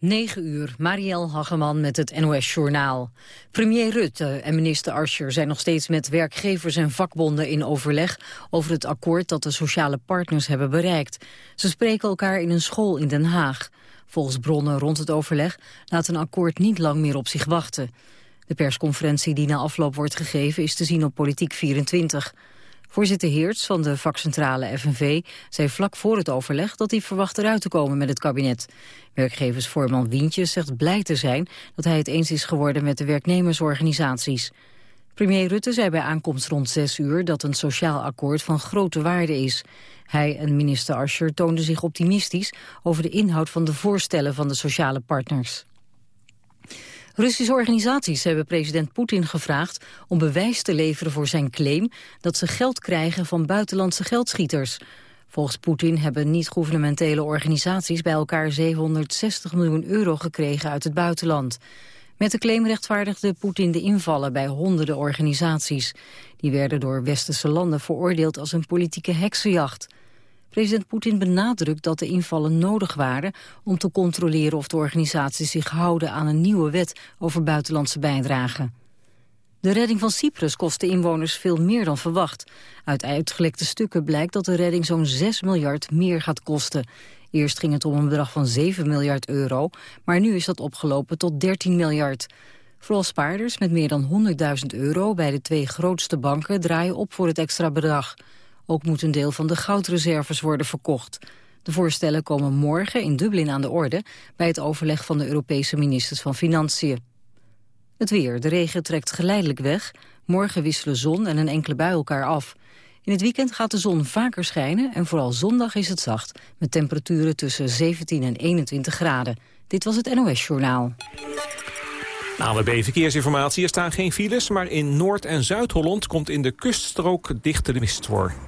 9 uur, Marielle Hageman met het NOS-journaal. Premier Rutte en minister Ascher zijn nog steeds met werkgevers en vakbonden in overleg over het akkoord dat de sociale partners hebben bereikt. Ze spreken elkaar in een school in Den Haag. Volgens bronnen rond het overleg laat een akkoord niet lang meer op zich wachten. De persconferentie die na afloop wordt gegeven is te zien op Politiek 24. Voorzitter Heerts van de vakcentrale FNV zei vlak voor het overleg dat hij verwacht eruit te komen met het kabinet. Werkgeversvoorman Wientjes zegt blij te zijn dat hij het eens is geworden met de werknemersorganisaties. Premier Rutte zei bij aankomst rond 6 uur dat een sociaal akkoord van grote waarde is. Hij en minister Ascher toonden zich optimistisch over de inhoud van de voorstellen van de sociale partners. Russische organisaties hebben president Poetin gevraagd om bewijs te leveren voor zijn claim dat ze geld krijgen van buitenlandse geldschieters. Volgens Poetin hebben niet-governementele organisaties bij elkaar 760 miljoen euro gekregen uit het buitenland. Met de claim rechtvaardigde Poetin de invallen bij honderden organisaties. Die werden door westerse landen veroordeeld als een politieke heksenjacht. President Poetin benadrukt dat de invallen nodig waren om te controleren of de organisaties zich houden aan een nieuwe wet over buitenlandse bijdragen. De redding van Cyprus kost de inwoners veel meer dan verwacht. Uit uitgelekte stukken blijkt dat de redding zo'n 6 miljard meer gaat kosten. Eerst ging het om een bedrag van 7 miljard euro, maar nu is dat opgelopen tot 13 miljard. Vooral spaarders met meer dan 100.000 euro bij de twee grootste banken draaien op voor het extra bedrag. Ook moet een deel van de goudreserves worden verkocht. De voorstellen komen morgen in Dublin aan de orde... bij het overleg van de Europese ministers van Financiën. Het weer. De regen trekt geleidelijk weg. Morgen wisselen zon en een enkele bui elkaar af. In het weekend gaat de zon vaker schijnen en vooral zondag is het zacht... met temperaturen tussen 17 en 21 graden. Dit was het NOS Journaal. ANWB Verkeersinformatie. Er staan geen files, maar in Noord- en Zuid-Holland... komt in de kuststrook dichte mist voor.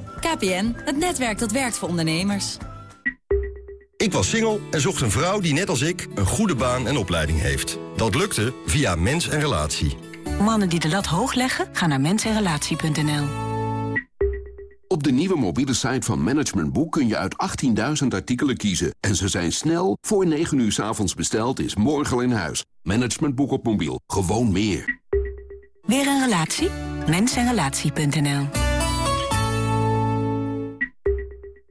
KPN, het netwerk dat werkt voor ondernemers. Ik was single en zocht een vrouw die net als ik een goede baan en opleiding heeft. Dat lukte via Mens en Relatie. Mannen die de lat hoog leggen, gaan naar mensenrelatie.nl. Op de nieuwe mobiele site van Management Boek kun je uit 18.000 artikelen kiezen. En ze zijn snel, voor 9 uur s avonds besteld, is morgen al in huis. Management Boek op mobiel, gewoon meer. Weer een relatie? Mensenrelatie.nl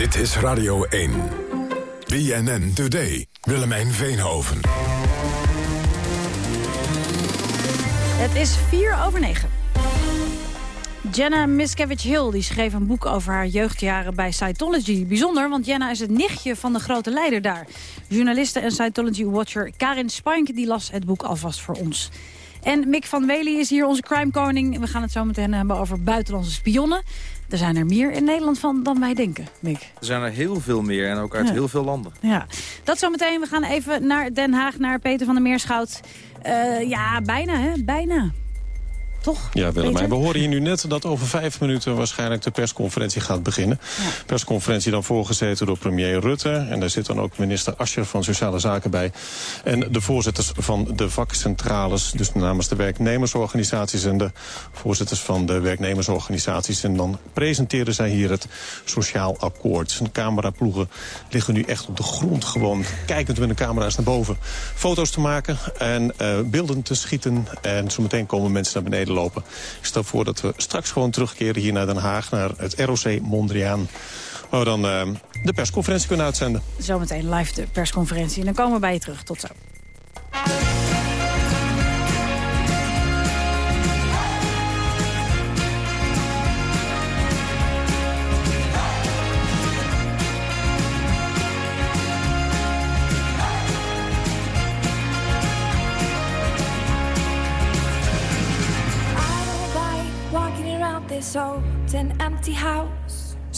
Dit is Radio 1. BNN Today. Willemijn Veenhoven. Het is 4 over 9. Jenna Miscavige Hill die schreef een boek over haar jeugdjaren bij Scientology. Bijzonder, want Jenna is het nichtje van de grote leider daar. Journaliste en Scientology-watcher Karin Spank die las het boek alvast voor ons. En Mick van Wely is hier onze crime koning. We gaan het zo meteen hebben over buitenlandse spionnen. Er zijn er meer in Nederland van dan wij denken, Mick. Er zijn er heel veel meer en ook uit heel veel landen. Ja, dat zometeen. We gaan even naar Den Haag, naar Peter van der Meerschout. Uh, ja, bijna, hè? Bijna. Toch? Ja, Willemijn, we horen hier nu net dat over vijf minuten waarschijnlijk de persconferentie gaat beginnen. Ja. Persconferentie dan voorgezeten door premier Rutte. En daar zit dan ook minister Ascher van Sociale Zaken bij. En de voorzitters van de vakcentrales, dus namens de werknemersorganisaties en de voorzitters van de werknemersorganisaties. En dan presenteren zij hier het sociaal akkoord. De cameraploegen liggen nu echt op de grond gewoon kijkend met de camera's naar boven. Foto's te maken en uh, beelden te schieten. En zometeen komen mensen naar beneden lopen. Ik stel voor dat we straks gewoon terugkeren hier naar Den Haag... naar het ROC Mondriaan. Waar we dan uh, de persconferentie kunnen uitzenden. Zometeen live de persconferentie. En dan komen we bij je terug. Tot zo.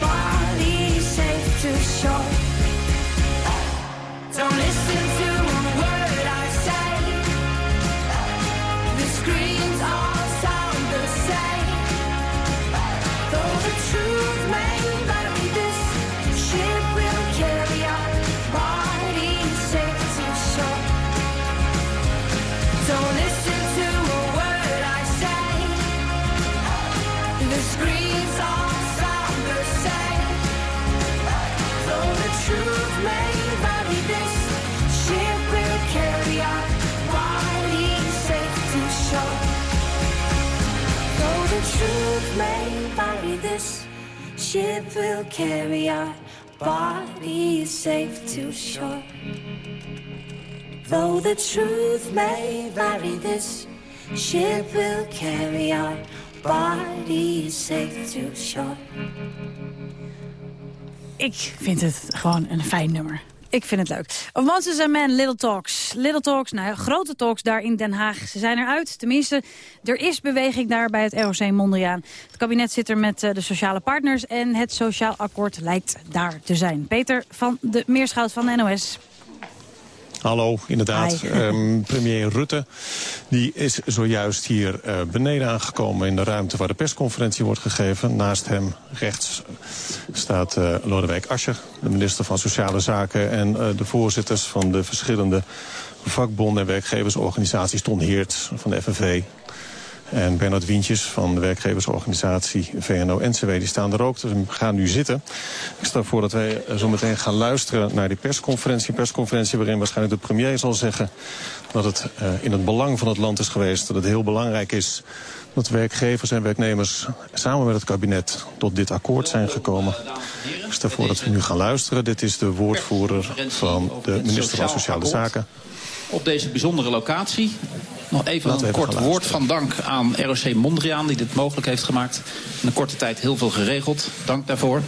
bodies safe to shore. Don't listen to Truth may vary, this ship will carry our bodies safe to shore. Though the truth may vary, this ship will carry our bodies safe to shore. Ik vind het gewoon een fijn nummer. Ik vind het leuk. Of Monsters and Men, Little Talks. Little Talks, nou ja, grote talks daar in Den Haag. Ze zijn eruit. Tenminste, er is beweging daar bij het ROC Mondriaan. Het kabinet zit er met eh, de sociale partners en het sociaal akkoord lijkt daar te zijn. Peter van de Meerschout van de NOS. Hallo, inderdaad. Ehm, premier Rutte die is zojuist hier eh, beneden aangekomen... in de ruimte waar de persconferentie wordt gegeven. Naast hem rechts staat eh, Lodewijk Asscher, de minister van Sociale Zaken... en eh, de voorzitters van de verschillende vakbonden en werkgeversorganisaties... Ton Heert van de FNV, en Bernard Wientjes van de werkgeversorganisatie VNO-NCW, die staan er ook. Dus we gaan nu zitten. Ik stel voor dat wij eh, zo meteen gaan luisteren naar die persconferentie. Persconferentie waarin waarschijnlijk de premier zal zeggen... dat het uh, in het belang van het land is geweest. Dat het heel belangrijk is dat werkgevers en werknemers samen met het kabinet tot dit akkoord zijn gekomen. Ik stel voor dat we nu gaan luisteren. Dit is de woordvoerder van de minister van Sociale Zaken. Op deze bijzondere locatie. Nog even Laten een even kort woord van dank aan ROC Mondriaan... die dit mogelijk heeft gemaakt. In een korte tijd heel veel geregeld. Dank daarvoor.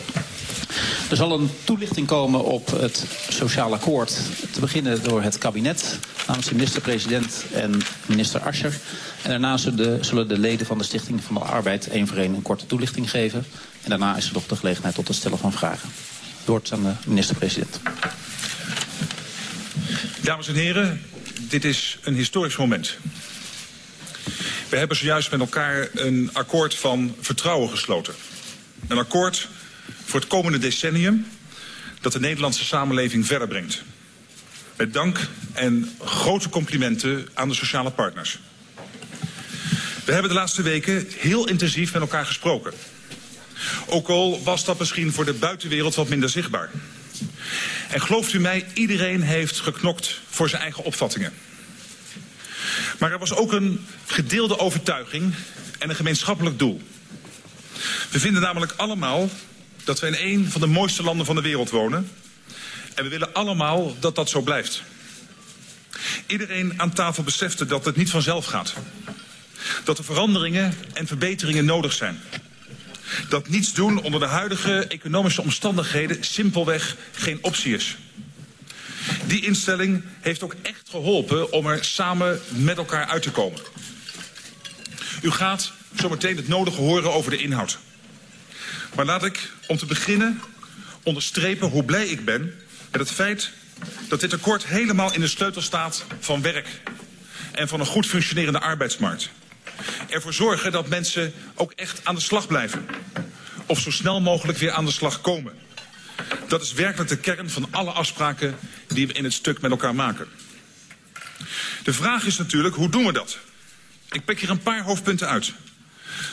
Er zal een toelichting komen op het sociaal akkoord. Te beginnen door het kabinet namens de minister-president en minister Ascher. En daarna zullen de, zullen de leden van de Stichting van de Arbeid één voor één een korte toelichting geven. En daarna is er nog de gelegenheid tot het stellen van vragen. Door aan de minister-president. Dames en heren, dit is een historisch moment. We hebben zojuist met elkaar een akkoord van vertrouwen gesloten. Een akkoord voor het komende decennium dat de Nederlandse samenleving verder brengt. Met dank en grote complimenten aan de sociale partners. We hebben de laatste weken heel intensief met elkaar gesproken. Ook al was dat misschien voor de buitenwereld wat minder zichtbaar. En gelooft u mij, iedereen heeft geknokt voor zijn eigen opvattingen. Maar er was ook een gedeelde overtuiging en een gemeenschappelijk doel. We vinden namelijk allemaal dat we in een van de mooiste landen van de wereld wonen. En we willen allemaal dat dat zo blijft. Iedereen aan tafel besefte dat het niet vanzelf gaat. Dat er veranderingen en verbeteringen nodig zijn. Dat niets doen onder de huidige economische omstandigheden simpelweg geen optie is. Die instelling heeft ook echt geholpen om er samen met elkaar uit te komen. U gaat zometeen het nodige horen over de inhoud. Maar laat ik om te beginnen onderstrepen hoe blij ik ben met het feit dat dit akkoord helemaal in de sleutel staat van werk en van een goed functionerende arbeidsmarkt. Ervoor zorgen dat mensen ook echt aan de slag blijven. Of zo snel mogelijk weer aan de slag komen. Dat is werkelijk de kern van alle afspraken die we in het stuk met elkaar maken. De vraag is natuurlijk, hoe doen we dat? Ik pik hier een paar hoofdpunten uit.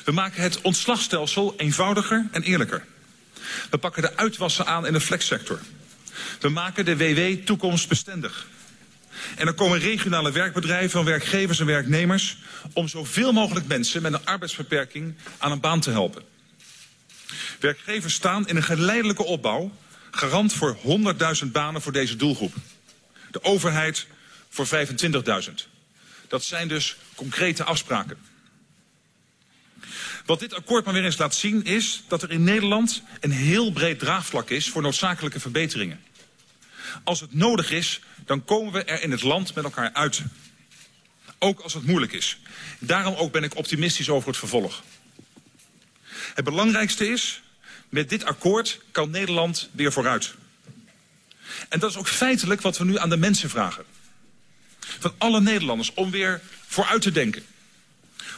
We maken het ontslagstelsel eenvoudiger en eerlijker. We pakken de uitwassen aan in de flexsector. We maken de WW toekomstbestendig. En er komen regionale werkbedrijven van werkgevers en werknemers... om zoveel mogelijk mensen met een arbeidsbeperking aan een baan te helpen. Werkgevers staan in een geleidelijke opbouw... garant voor 100.000 banen voor deze doelgroep. De overheid voor 25.000. Dat zijn dus concrete afspraken. Wat dit akkoord maar weer eens laat zien is dat er in Nederland een heel breed draagvlak is voor noodzakelijke verbeteringen. Als het nodig is, dan komen we er in het land met elkaar uit. Ook als het moeilijk is. Daarom ook ben ik optimistisch over het vervolg. Het belangrijkste is, met dit akkoord kan Nederland weer vooruit. En dat is ook feitelijk wat we nu aan de mensen vragen. Van alle Nederlanders om weer vooruit te denken.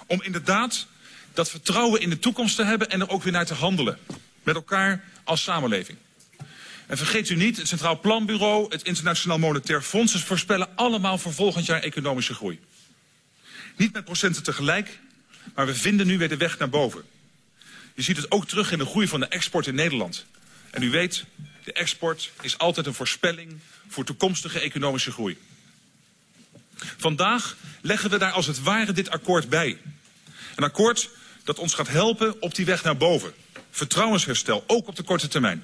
Om inderdaad dat vertrouwen in de toekomst te hebben en er ook weer naar te handelen. Met elkaar als samenleving. En vergeet u niet, het Centraal Planbureau, het Internationaal Monetair Fonds... ze voorspellen allemaal voor volgend jaar economische groei. Niet met procenten tegelijk, maar we vinden nu weer de weg naar boven. Je ziet het ook terug in de groei van de export in Nederland. En u weet, de export is altijd een voorspelling voor toekomstige economische groei. Vandaag leggen we daar als het ware dit akkoord bij. Een akkoord dat ons gaat helpen op die weg naar boven. Vertrouwensherstel, ook op de korte termijn.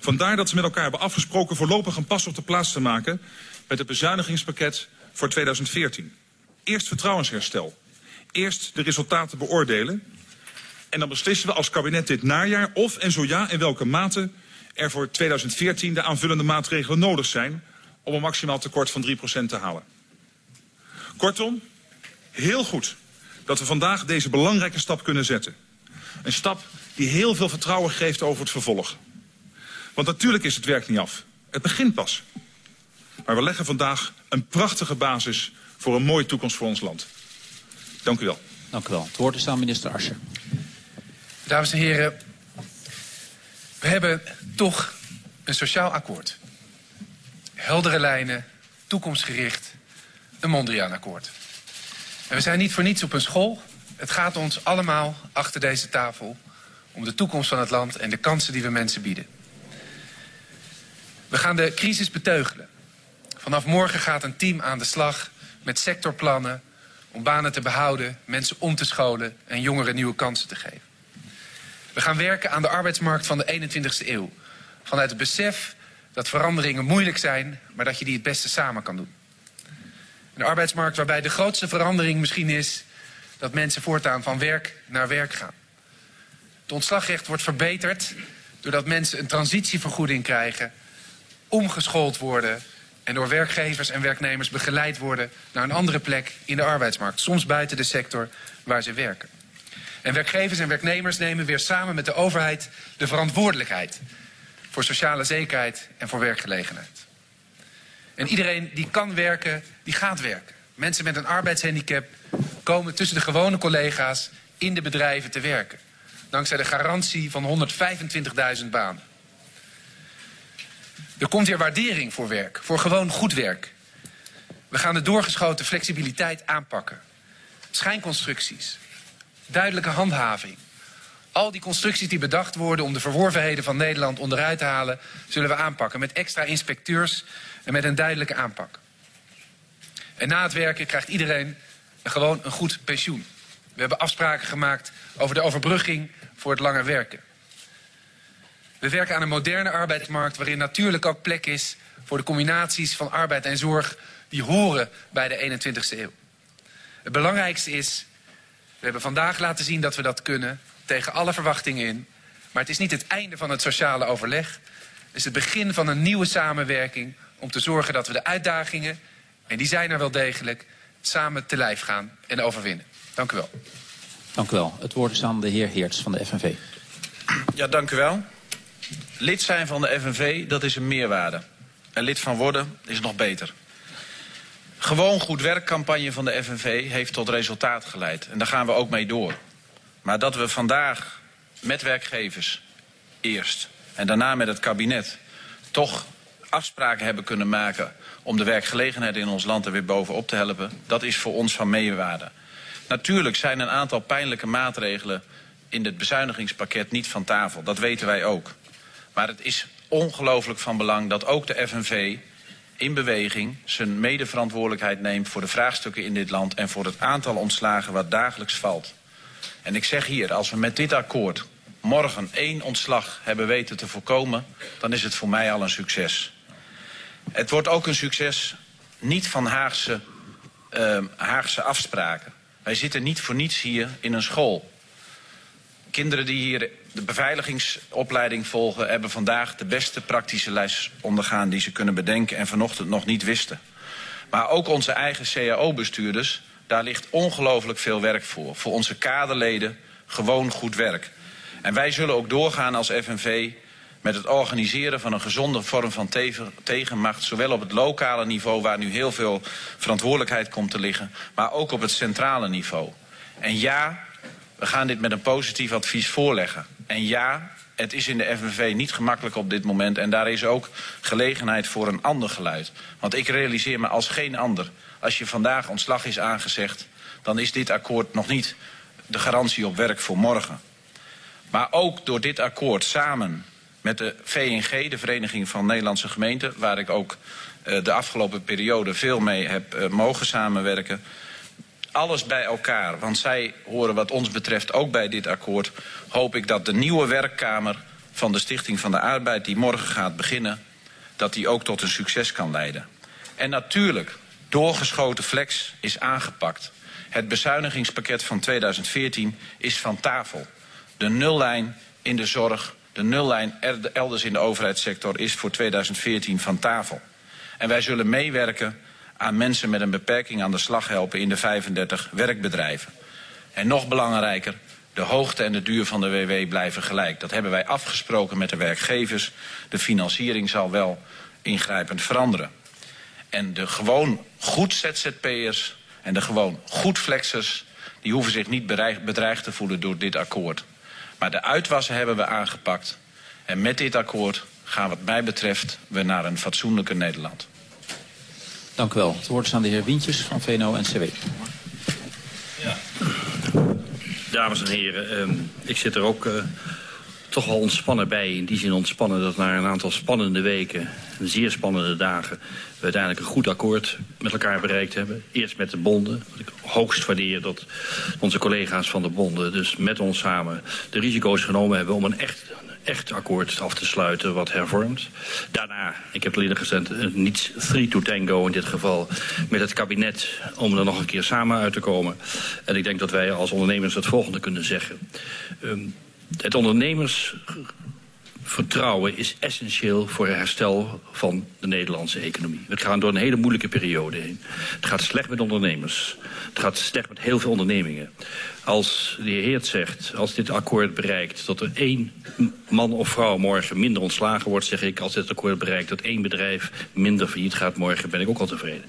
Vandaar dat ze met elkaar hebben afgesproken voorlopig een pas op de plaats te maken met het bezuinigingspakket voor 2014. Eerst vertrouwensherstel. Eerst de resultaten beoordelen. En dan beslissen we als kabinet dit najaar of en zo ja in welke mate er voor 2014 de aanvullende maatregelen nodig zijn om een maximaal tekort van 3% te halen. Kortom, heel goed dat we vandaag deze belangrijke stap kunnen zetten. Een stap die heel veel vertrouwen geeft over het vervolg. Want natuurlijk is het werk niet af. Het begint pas. Maar we leggen vandaag een prachtige basis voor een mooie toekomst voor ons land. Dank u wel. Dank u wel. Het woord is aan minister Ascher. Dames en heren, we hebben toch een sociaal akkoord. Heldere lijnen, toekomstgericht, een Mondriaan-akkoord. En we zijn niet voor niets op een school. Het gaat ons allemaal achter deze tafel om de toekomst van het land en de kansen die we mensen bieden. We gaan de crisis beteugelen. Vanaf morgen gaat een team aan de slag met sectorplannen om banen te behouden, mensen om te scholen en jongeren nieuwe kansen te geven. We gaan werken aan de arbeidsmarkt van de 21ste eeuw. Vanuit het besef dat veranderingen moeilijk zijn, maar dat je die het beste samen kan doen. Een arbeidsmarkt waarbij de grootste verandering misschien is dat mensen voortaan van werk naar werk gaan. Het ontslagrecht wordt verbeterd doordat mensen een transitievergoeding krijgen, omgeschoold worden en door werkgevers en werknemers begeleid worden naar een andere plek in de arbeidsmarkt, soms buiten de sector waar ze werken. En werkgevers en werknemers nemen weer samen met de overheid de verantwoordelijkheid voor sociale zekerheid en voor werkgelegenheid. En iedereen die kan werken, die gaat werken. Mensen met een arbeidshandicap komen tussen de gewone collega's in de bedrijven te werken. Dankzij de garantie van 125.000 banen. Er komt weer waardering voor werk, voor gewoon goed werk. We gaan de doorgeschoten flexibiliteit aanpakken. Schijnconstructies, duidelijke handhaving, Al die constructies die bedacht worden om de verworvenheden van Nederland onderuit te halen... zullen we aanpakken met extra inspecteurs en met een duidelijke aanpak. En na het werken krijgt iedereen gewoon een goed pensioen. We hebben afspraken gemaakt over de overbrugging voor het langer werken. We werken aan een moderne arbeidsmarkt waarin natuurlijk ook plek is voor de combinaties van arbeid en zorg die horen bij de 21ste eeuw. Het belangrijkste is, we hebben vandaag laten zien dat we dat kunnen, tegen alle verwachtingen in. Maar het is niet het einde van het sociale overleg. Het is het begin van een nieuwe samenwerking om te zorgen dat we de uitdagingen, en die zijn er wel degelijk, samen te lijf gaan en overwinnen. Dank u wel. Dank u wel. Het woord is aan de heer Heerts van de FNV. Ja, dank u wel. Lid zijn van de FNV, dat is een meerwaarde. En lid van worden is nog beter. Gewoon goed werkcampagne van de FNV heeft tot resultaat geleid. En daar gaan we ook mee door. Maar dat we vandaag met werkgevers eerst en daarna met het kabinet toch afspraken hebben kunnen maken om de werkgelegenheid in ons land er weer bovenop te helpen, dat is voor ons van meerwaarde. Natuurlijk zijn een aantal pijnlijke maatregelen in het bezuinigingspakket niet van tafel. Dat weten wij ook. Maar het is ongelooflijk van belang dat ook de FNV in beweging zijn medeverantwoordelijkheid neemt voor de vraagstukken in dit land en voor het aantal ontslagen wat dagelijks valt. En ik zeg hier, als we met dit akkoord morgen één ontslag hebben weten te voorkomen, dan is het voor mij al een succes. Het wordt ook een succes niet van Haagse, uh, Haagse afspraken. Wij zitten niet voor niets hier in een school. Kinderen die hier de beveiligingsopleiding volgen... hebben vandaag de beste praktische les ondergaan die ze kunnen bedenken... en vanochtend nog niet wisten. Maar ook onze eigen CAO-bestuurders, daar ligt ongelooflijk veel werk voor. Voor onze kaderleden gewoon goed werk. En wij zullen ook doorgaan als FNV met het organiseren van een gezonde vorm van tegenmacht... zowel op het lokale niveau, waar nu heel veel verantwoordelijkheid komt te liggen... maar ook op het centrale niveau. En ja, we gaan dit met een positief advies voorleggen. En ja, het is in de FNV niet gemakkelijk op dit moment... en daar is ook gelegenheid voor een ander geluid. Want ik realiseer me als geen ander... als je vandaag ontslag is aangezegd... dan is dit akkoord nog niet de garantie op werk voor morgen. Maar ook door dit akkoord samen met de VNG, de Vereniging van Nederlandse Gemeenten... waar ik ook uh, de afgelopen periode veel mee heb uh, mogen samenwerken... alles bij elkaar, want zij horen wat ons betreft ook bij dit akkoord... hoop ik dat de nieuwe werkkamer van de Stichting van de Arbeid... die morgen gaat beginnen, dat die ook tot een succes kan leiden. En natuurlijk, doorgeschoten flex is aangepakt. Het bezuinigingspakket van 2014 is van tafel. De nullijn in de zorg de nullijn elders in de overheidssector is voor 2014 van tafel. En wij zullen meewerken aan mensen met een beperking aan de slag helpen in de 35 werkbedrijven. En nog belangrijker, de hoogte en de duur van de WW blijven gelijk. Dat hebben wij afgesproken met de werkgevers. De financiering zal wel ingrijpend veranderen. En de gewoon goed ZZP'ers en de gewoon goed flexers... die hoeven zich niet bedreigd te voelen door dit akkoord. Maar de uitwassen hebben we aangepakt. En met dit akkoord gaan wat mij betreft we naar een fatsoenlijker Nederland. Dank u wel. Het woord is aan de heer Wientjes van VNO-NCW. Ja. Dames en heren, uh, ik zit er ook uh, toch wel ontspannen bij. In die zin ontspannen dat na een aantal spannende weken, zeer spannende dagen... we uiteindelijk een goed akkoord met elkaar bereikt hebben. Eerst met de bonden, wat ik hoogst waardeer dat onze collega's van de bonden... dus met ons samen de risico's genomen hebben om een echt echt akkoord af te sluiten wat hervormt. Daarna, ik heb het gezet, niet three to tango in dit geval... met het kabinet om er nog een keer samen uit te komen. En ik denk dat wij als ondernemers het volgende kunnen zeggen. Um, het ondernemersvertrouwen is essentieel voor het herstel van de Nederlandse economie. We gaan door een hele moeilijke periode heen. Het gaat slecht met ondernemers. Het gaat slecht met heel veel ondernemingen. Als de heer Heert zegt, als dit akkoord bereikt... dat er één man of vrouw morgen minder ontslagen wordt... zeg ik, als dit akkoord bereikt dat één bedrijf minder failliet gaat morgen... ben ik ook al tevreden.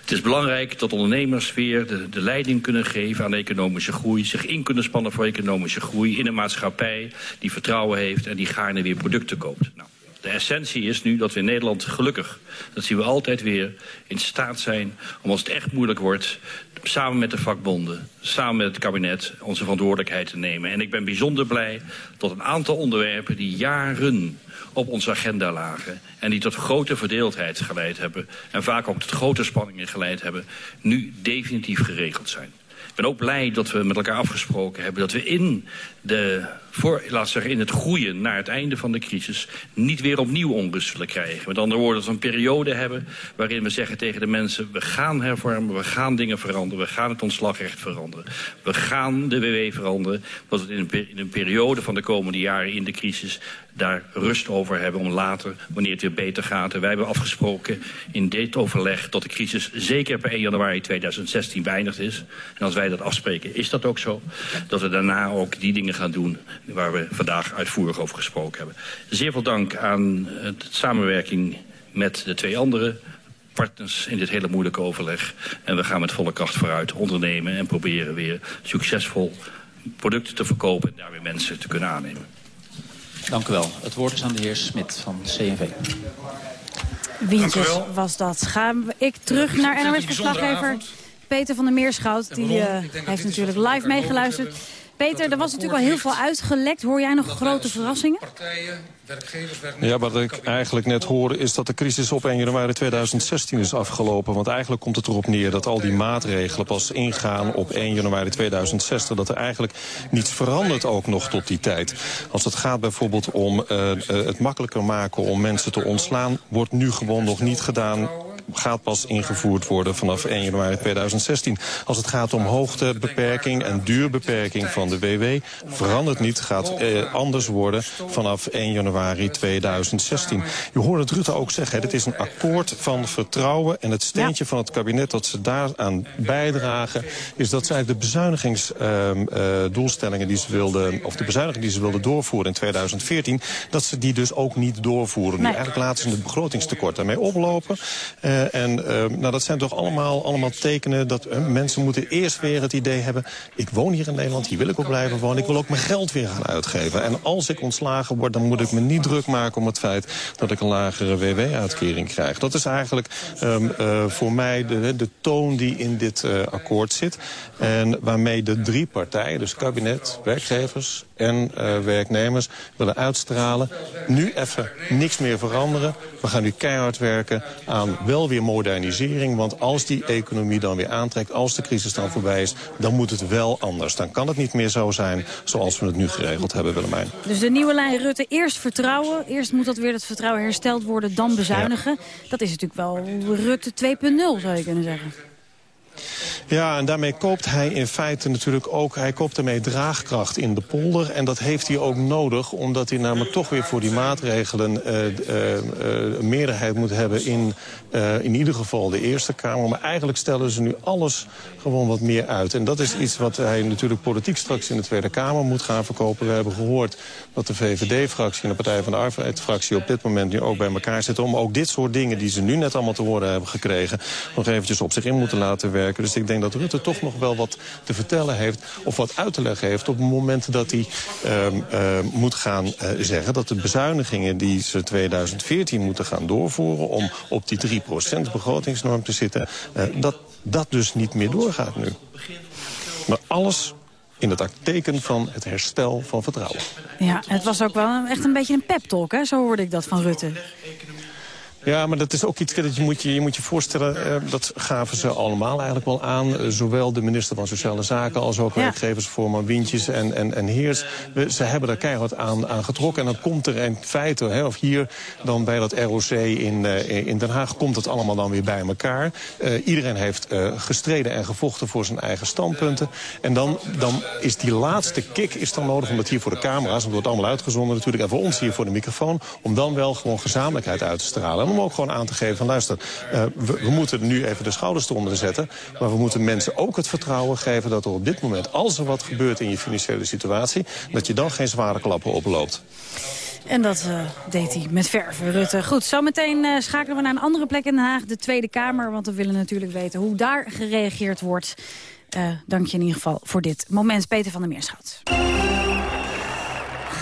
Het is belangrijk dat ondernemers weer de, leiding kunnen geven aan economische groei... zich in kunnen spannen voor economische groei in een maatschappij... die vertrouwen heeft en die gaarne weer producten koopt. Nou, De essentie is nu dat we in Nederland gelukkig, dat zien we altijd weer, in staat zijn om als het echt moeilijk wordt, samen met de vakbonden, samen met het kabinet, onze verantwoordelijkheid te nemen. En ik ben bijzonder blij dat een aantal onderwerpen die jaren op onze agenda lagen... en die tot grote verdeeldheid geleid hebben... en vaak ook tot grote spanningen geleid hebben... nu definitief geregeld zijn. Ik ben ook blij dat we met elkaar afgesproken hebben... dat we in de voor, laat zeggen, in het groeien naar het einde van de crisis... niet weer opnieuw onrust willen krijgen. Met andere woorden, dat we een periode hebben waarin we zeggen tegen de mensen... we gaan hervormen, we gaan dingen veranderen, we gaan het ontslagrecht veranderen. We gaan de WW veranderen, dat we in een, in een periode van de komende jaren in de crisis... daar rust over hebben om later, wanneer het weer beter gaat. En wij hebben afgesproken in dit overleg dat de crisis zeker per 1 januari 2016 beëindigd is. En als wij dat afspreken, is dat ook zo. Dat we daarna ook die dingen gaan doen waar we vandaag uitvoerig over gesproken hebben. Zeer veel dank aan de samenwerking met de twee andere partners in dit hele moeilijke overleg. En we gaan met volle kracht vooruit ondernemen en proberen weer succesvol producten te verkopen en daar weer mensen te kunnen aannemen. Dank u wel. Het woord is aan de heer Smit van CNV. Wientjes was dat. Ga ik terug naar NOS-verslaggever Peter van der Meerschout. Die uh, heeft natuurlijk live meegeluisterd. Peter, er was natuurlijk al heel veel uitgelekt. Hoor jij nog grote verrassingen? Ja, wat ik eigenlijk net hoorde is dat de crisis op 1 januari 2016 is afgelopen. Want eigenlijk komt het erop neer dat al die maatregelen pas ingaan op 1 januari 2060. Dat er eigenlijk niets verandert ook nog tot die tijd. Als het gaat bijvoorbeeld om uh, het makkelijker maken om mensen te ontslaan... wordt nu gewoon nog niet gedaan gaat pas ingevoerd worden vanaf 1 januari 2016. Als het gaat om hoogtebeperking en duurbeperking van de WW... verandert niet, gaat eh, anders worden vanaf 1 januari 2016. Je hoort het Rutte ook zeggen, het is een akkoord van vertrouwen... en het steentje van het kabinet dat ze daaraan bijdragen... is dat zij de bezuinigingsdoelstellingen uh, die ze wilden... of de bezuinigingen die ze wilden doorvoeren in 2014... dat ze die dus ook niet doorvoeren. Nu eigenlijk laten ze het begrotingstekort daarmee oplopen... Uh, en uh, nou, dat zijn toch allemaal, allemaal tekenen dat uh, mensen moeten eerst weer het idee hebben... ik woon hier in Nederland, hier wil ik ook blijven wonen. Ik wil ook mijn geld weer gaan uitgeven. En als ik ontslagen word, dan moet ik me niet druk maken om het feit... dat ik een lagere WW-uitkering krijg. Dat is eigenlijk um, uh, voor mij de, de toon die in dit akkoord zit. En waarmee de drie partijen, dus kabinet, werkgevers en werknemers willen uitstralen. Nu even niks meer veranderen. We gaan nu keihard werken aan wel weer modernisering. Want als die economie dan weer aantrekt, als de crisis dan voorbij is... dan moet het wel anders. Dan kan het niet meer zo zijn zoals we het nu geregeld hebben, Willemijn. Dus de nieuwe lijn Rutte, eerst vertrouwen. Eerst moet dat weer het vertrouwen hersteld worden, dan bezuinigen. Ja. Dat is natuurlijk wel Rutte 2.0, zou je kunnen zeggen. Ja, en daarmee koopt hij in feite natuurlijk ook... hij koopt ermee draagkracht in de polder. En dat heeft hij ook nodig, omdat hij namelijk toch weer voor die maatregelen... Uh, uh, uh, een meerderheid moet hebben in, in ieder geval de Eerste Kamer. Maar eigenlijk stellen ze nu alles gewoon wat meer uit. En dat is iets wat hij natuurlijk politiek straks in de Tweede Kamer moet gaan verkopen. We hebben gehoord dat de VVD-fractie en de Partij van de Arbeid-fractie... op dit moment nu ook bij elkaar zitten... om ook dit soort dingen die ze nu net allemaal te horen hebben gekregen... nog eventjes op zich in moeten laten werken. Dus ik denk dat Rutte toch nog wel wat te vertellen heeft... of wat uit te leggen heeft op het moment dat hij um, uh, moet gaan uh, zeggen... dat de bezuinigingen die ze 2014 moeten gaan doorvoeren... om op die 3% begrotingsnorm te zitten... Uh, dat dat dus niet meer doorgaat nu. Maar alles in het teken van het herstel van vertrouwen. Ja, het was ook wel echt een beetje een pep-talk, hè? Zo hoorde ik dat van Rutte. Ja, maar dat is ook iets dat je moet je, je, moet je voorstellen... Uh, dat gaven ze allemaal eigenlijk wel aan. Uh, zowel de minister van Sociale Zaken als ook ja. werkgeversvoorman Wintjes en, en, en Heers. We, ze hebben daar keihard aan, aan getrokken. En dan komt er in feite, hè, of hier dan bij dat ROC in, uh, in Den Haag... komt het allemaal dan weer bij elkaar. iedereen heeft gestreden en gevochten voor zijn eigen standpunten. En dan, dan is die laatste kick is dan nodig, omdat hier voor de camera's... want het wordt allemaal uitgezonden natuurlijk... en voor ons hier voor de microfoon... om dan wel gewoon gezamenlijkheid uit te stralen om ook gewoon aan te geven van luister, uh, we, moeten nu even de schouders eronder zetten. Maar we moeten mensen ook het vertrouwen geven dat er op dit moment, als er wat gebeurt in je financiële situatie, dat je dan geen zware klappen oploopt. En dat uh, deed hij met verven, Rutte. Goed, zometeen uh, schakelen we naar een andere plek in Den Haag, de Tweede Kamer. Want we willen natuurlijk weten hoe daar gereageerd wordt. Dank je in ieder geval voor dit moment, Peter van der Meerschout.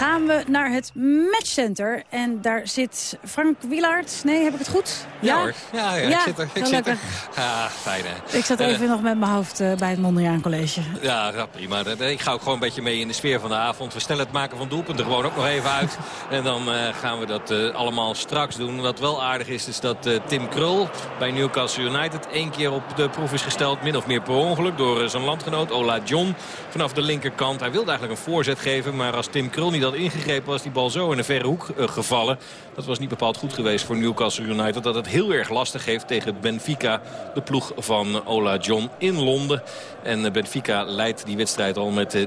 Gaan we naar het matchcenter. En daar zit Frank Wielaert. Nee, heb ik het goed? Ja, hoor. Ja, ja, ik zit er. Ik zit er. Ja, fijn hè. Ik zat even nog met mijn hoofd uh, bij het Mondriaan College. Ja, prima. Ik ga ook gewoon een beetje mee in de sfeer van de avond. We stellen het maken van doelpunten gewoon ook nog even uit. En dan uh, gaan we dat allemaal straks doen. Wat wel aardig is, is dat Tim Krul bij Newcastle United één keer op de proef is gesteld. Min of meer per ongeluk door zijn landgenoot Ola John vanaf de linkerkant. Hij wilde eigenlijk een voorzet geven. Maar als Tim Krul niet ingegrepen was die bal zo in een verre hoek gevallen. Dat was niet bepaald goed geweest voor Newcastle United. Dat het heel erg lastig heeft tegen Benfica. De ploeg van Ola John in Londen. En Benfica leidt die wedstrijd al met 3-1.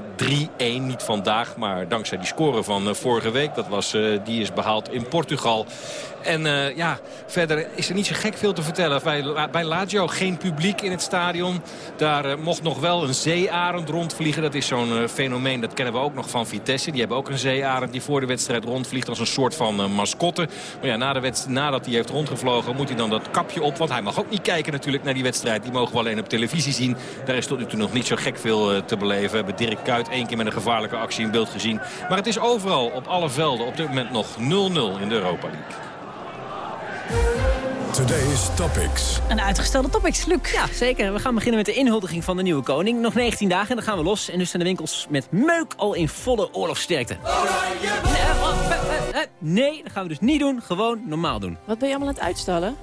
Niet vandaag, maar dankzij die score van vorige week. Dat was, die is behaald in Portugal. En uh, ja, verder is er niet zo gek veel te vertellen. Bij, bij Lazio geen publiek in het stadion. Daar uh, mocht nog wel een zeearend rondvliegen. Dat is zo'n uh, fenomeen, dat kennen we ook nog van Vitesse. Die hebben ook een zeearend die voor de wedstrijd rondvliegt als een soort van mascotte. Maar ja, na de nadat hij heeft rondgevlogen moet hij dan dat kapje op. Want hij mag ook niet kijken natuurlijk naar die wedstrijd. Die mogen we alleen op televisie zien. Daar is tot nu toe nog niet zo gek veel te beleven. We hebben Dirk Kuyt één keer met een gevaarlijke actie in beeld gezien. Maar het is overal op alle velden op dit moment nog 0-0 in de Europa League. Today's Topics. Een uitgestelde Topics, Luc. Ja, zeker. We gaan beginnen met de inhuldiging van de nieuwe koning. Nog 19 dagen en dan gaan we los. En dus zijn de winkels met meuk al in volle oorlogssterkte. Nee, dat gaan we dus niet doen. Gewoon normaal doen. Wat ben je allemaal aan het uitstellen?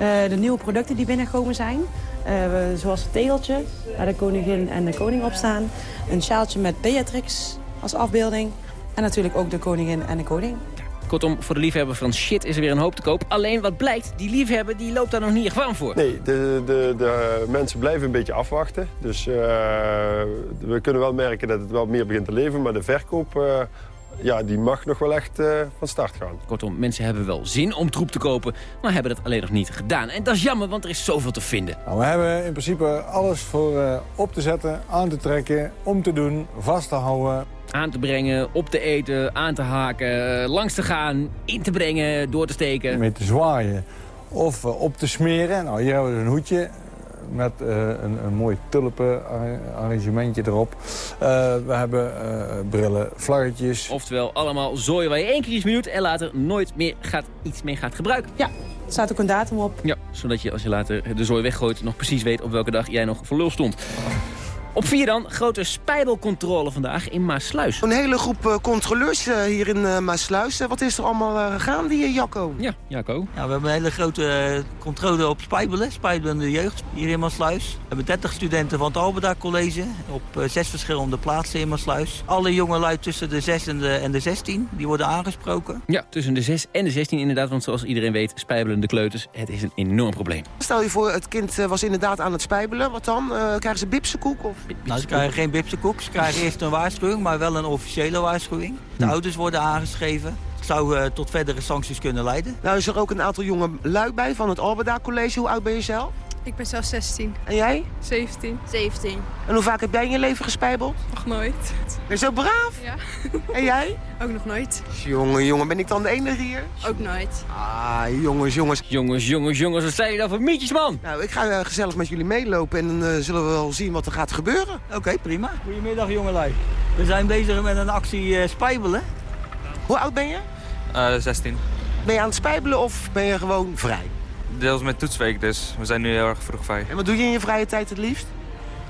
Uh, de nieuwe producten die binnengekomen zijn. Uh, zoals het tegeltje, waar de koningin en de koning op staan. Een sjaaltje met Beatrix als afbeelding. En natuurlijk ook de koningin en de koning. Kortom, voor de liefhebber van shit is er weer een hoop te koop. Alleen wat blijkt, die liefhebber die loopt daar nog niet echt warm voor. Nee, de, de, de mensen blijven een beetje afwachten. Dus uh, we kunnen wel merken dat het wel meer begint te leven. Maar de verkoop... Uh, ja, die mag nog wel echt uh, van start gaan. Kortom, mensen hebben wel zin om troep te kopen, maar hebben dat alleen nog niet gedaan. En dat is jammer, want er is zoveel te vinden. Nou, we hebben in principe alles voor uh, op te zetten, aan te trekken, om te doen, vast te houden. Aan te brengen, op te eten, aan te haken, langs te gaan, in te brengen, door te steken. Mee te zwaaien of uh, op te smeren. Nou, hier hebben we een hoedje met uh, een, een mooi tulpenarrangementje erop. Uh, we hebben uh, brillen, vlaggetjes. Oftewel allemaal zooien waar je één keer iets minuut en later nooit meer gaat, iets mee gaat gebruiken. Ja, er staat ook een datum op. Ja, zodat je als je later de zooi weggooit nog precies weet op welke dag jij nog voor lul stond. Op vier dan, grote spijbelcontrole vandaag in Maasluis. Een hele groep uh, controleurs uh, hier in uh, Maasluis. wat is er allemaal gegaan, die Jacco? Ja, Jacco. Ja, we hebben een hele grote controle op spijbelen, spijbelende jeugd hier in Maasluis. We hebben 30 studenten van het Albeda College op zes verschillende plaatsen in Maasluis. Alle jonge lui tussen de 6 en de, en de 16, die worden aangesproken. Ja, tussen de 6 en de 16 inderdaad, want zoals iedereen weet, spijbelende kleuters, het is een enorm probleem. Stel je voor, het kind was inderdaad aan het spijbelen, wat dan? krijgen ze bipsenkoek of... Nou, ze krijgen geen bipsenkoek. Ze krijgen eerst een waarschuwing, maar wel een officiële waarschuwing. De ouders worden aangeschreven. Het zou uh, tot verdere sancties kunnen leiden. Nou is er ook een aantal jonge lui bij van het Albeda College. Hoe oud ben je zelf? Ik ben zelf 16. En jij? 17. 17. En hoe vaak heb jij in je leven gespijbeld? Nog nooit. Ben je zo braaf? Ja. En jij? Ook nog nooit. Jongen, jongen, ben ik dan de enige hier? Ook nooit. Ah, jongens, jongens. Jongens, jongens, jongens, wat zijn jullie dan voor mietjes, man? Nou, ik ga uh, gezellig met jullie meelopen en dan uh, zullen we wel zien wat er gaat gebeuren. Oké, okay, prima. Goedemiddag, jongelui. We zijn bezig met een actie uh, spijbelen. Hoe oud ben je? 16. Ben je aan het spijbelen of ben je gewoon vrij? Deels met toetsweek, dus we zijn nu heel erg vroeg vrij. En wat doe je in je vrije tijd het liefst?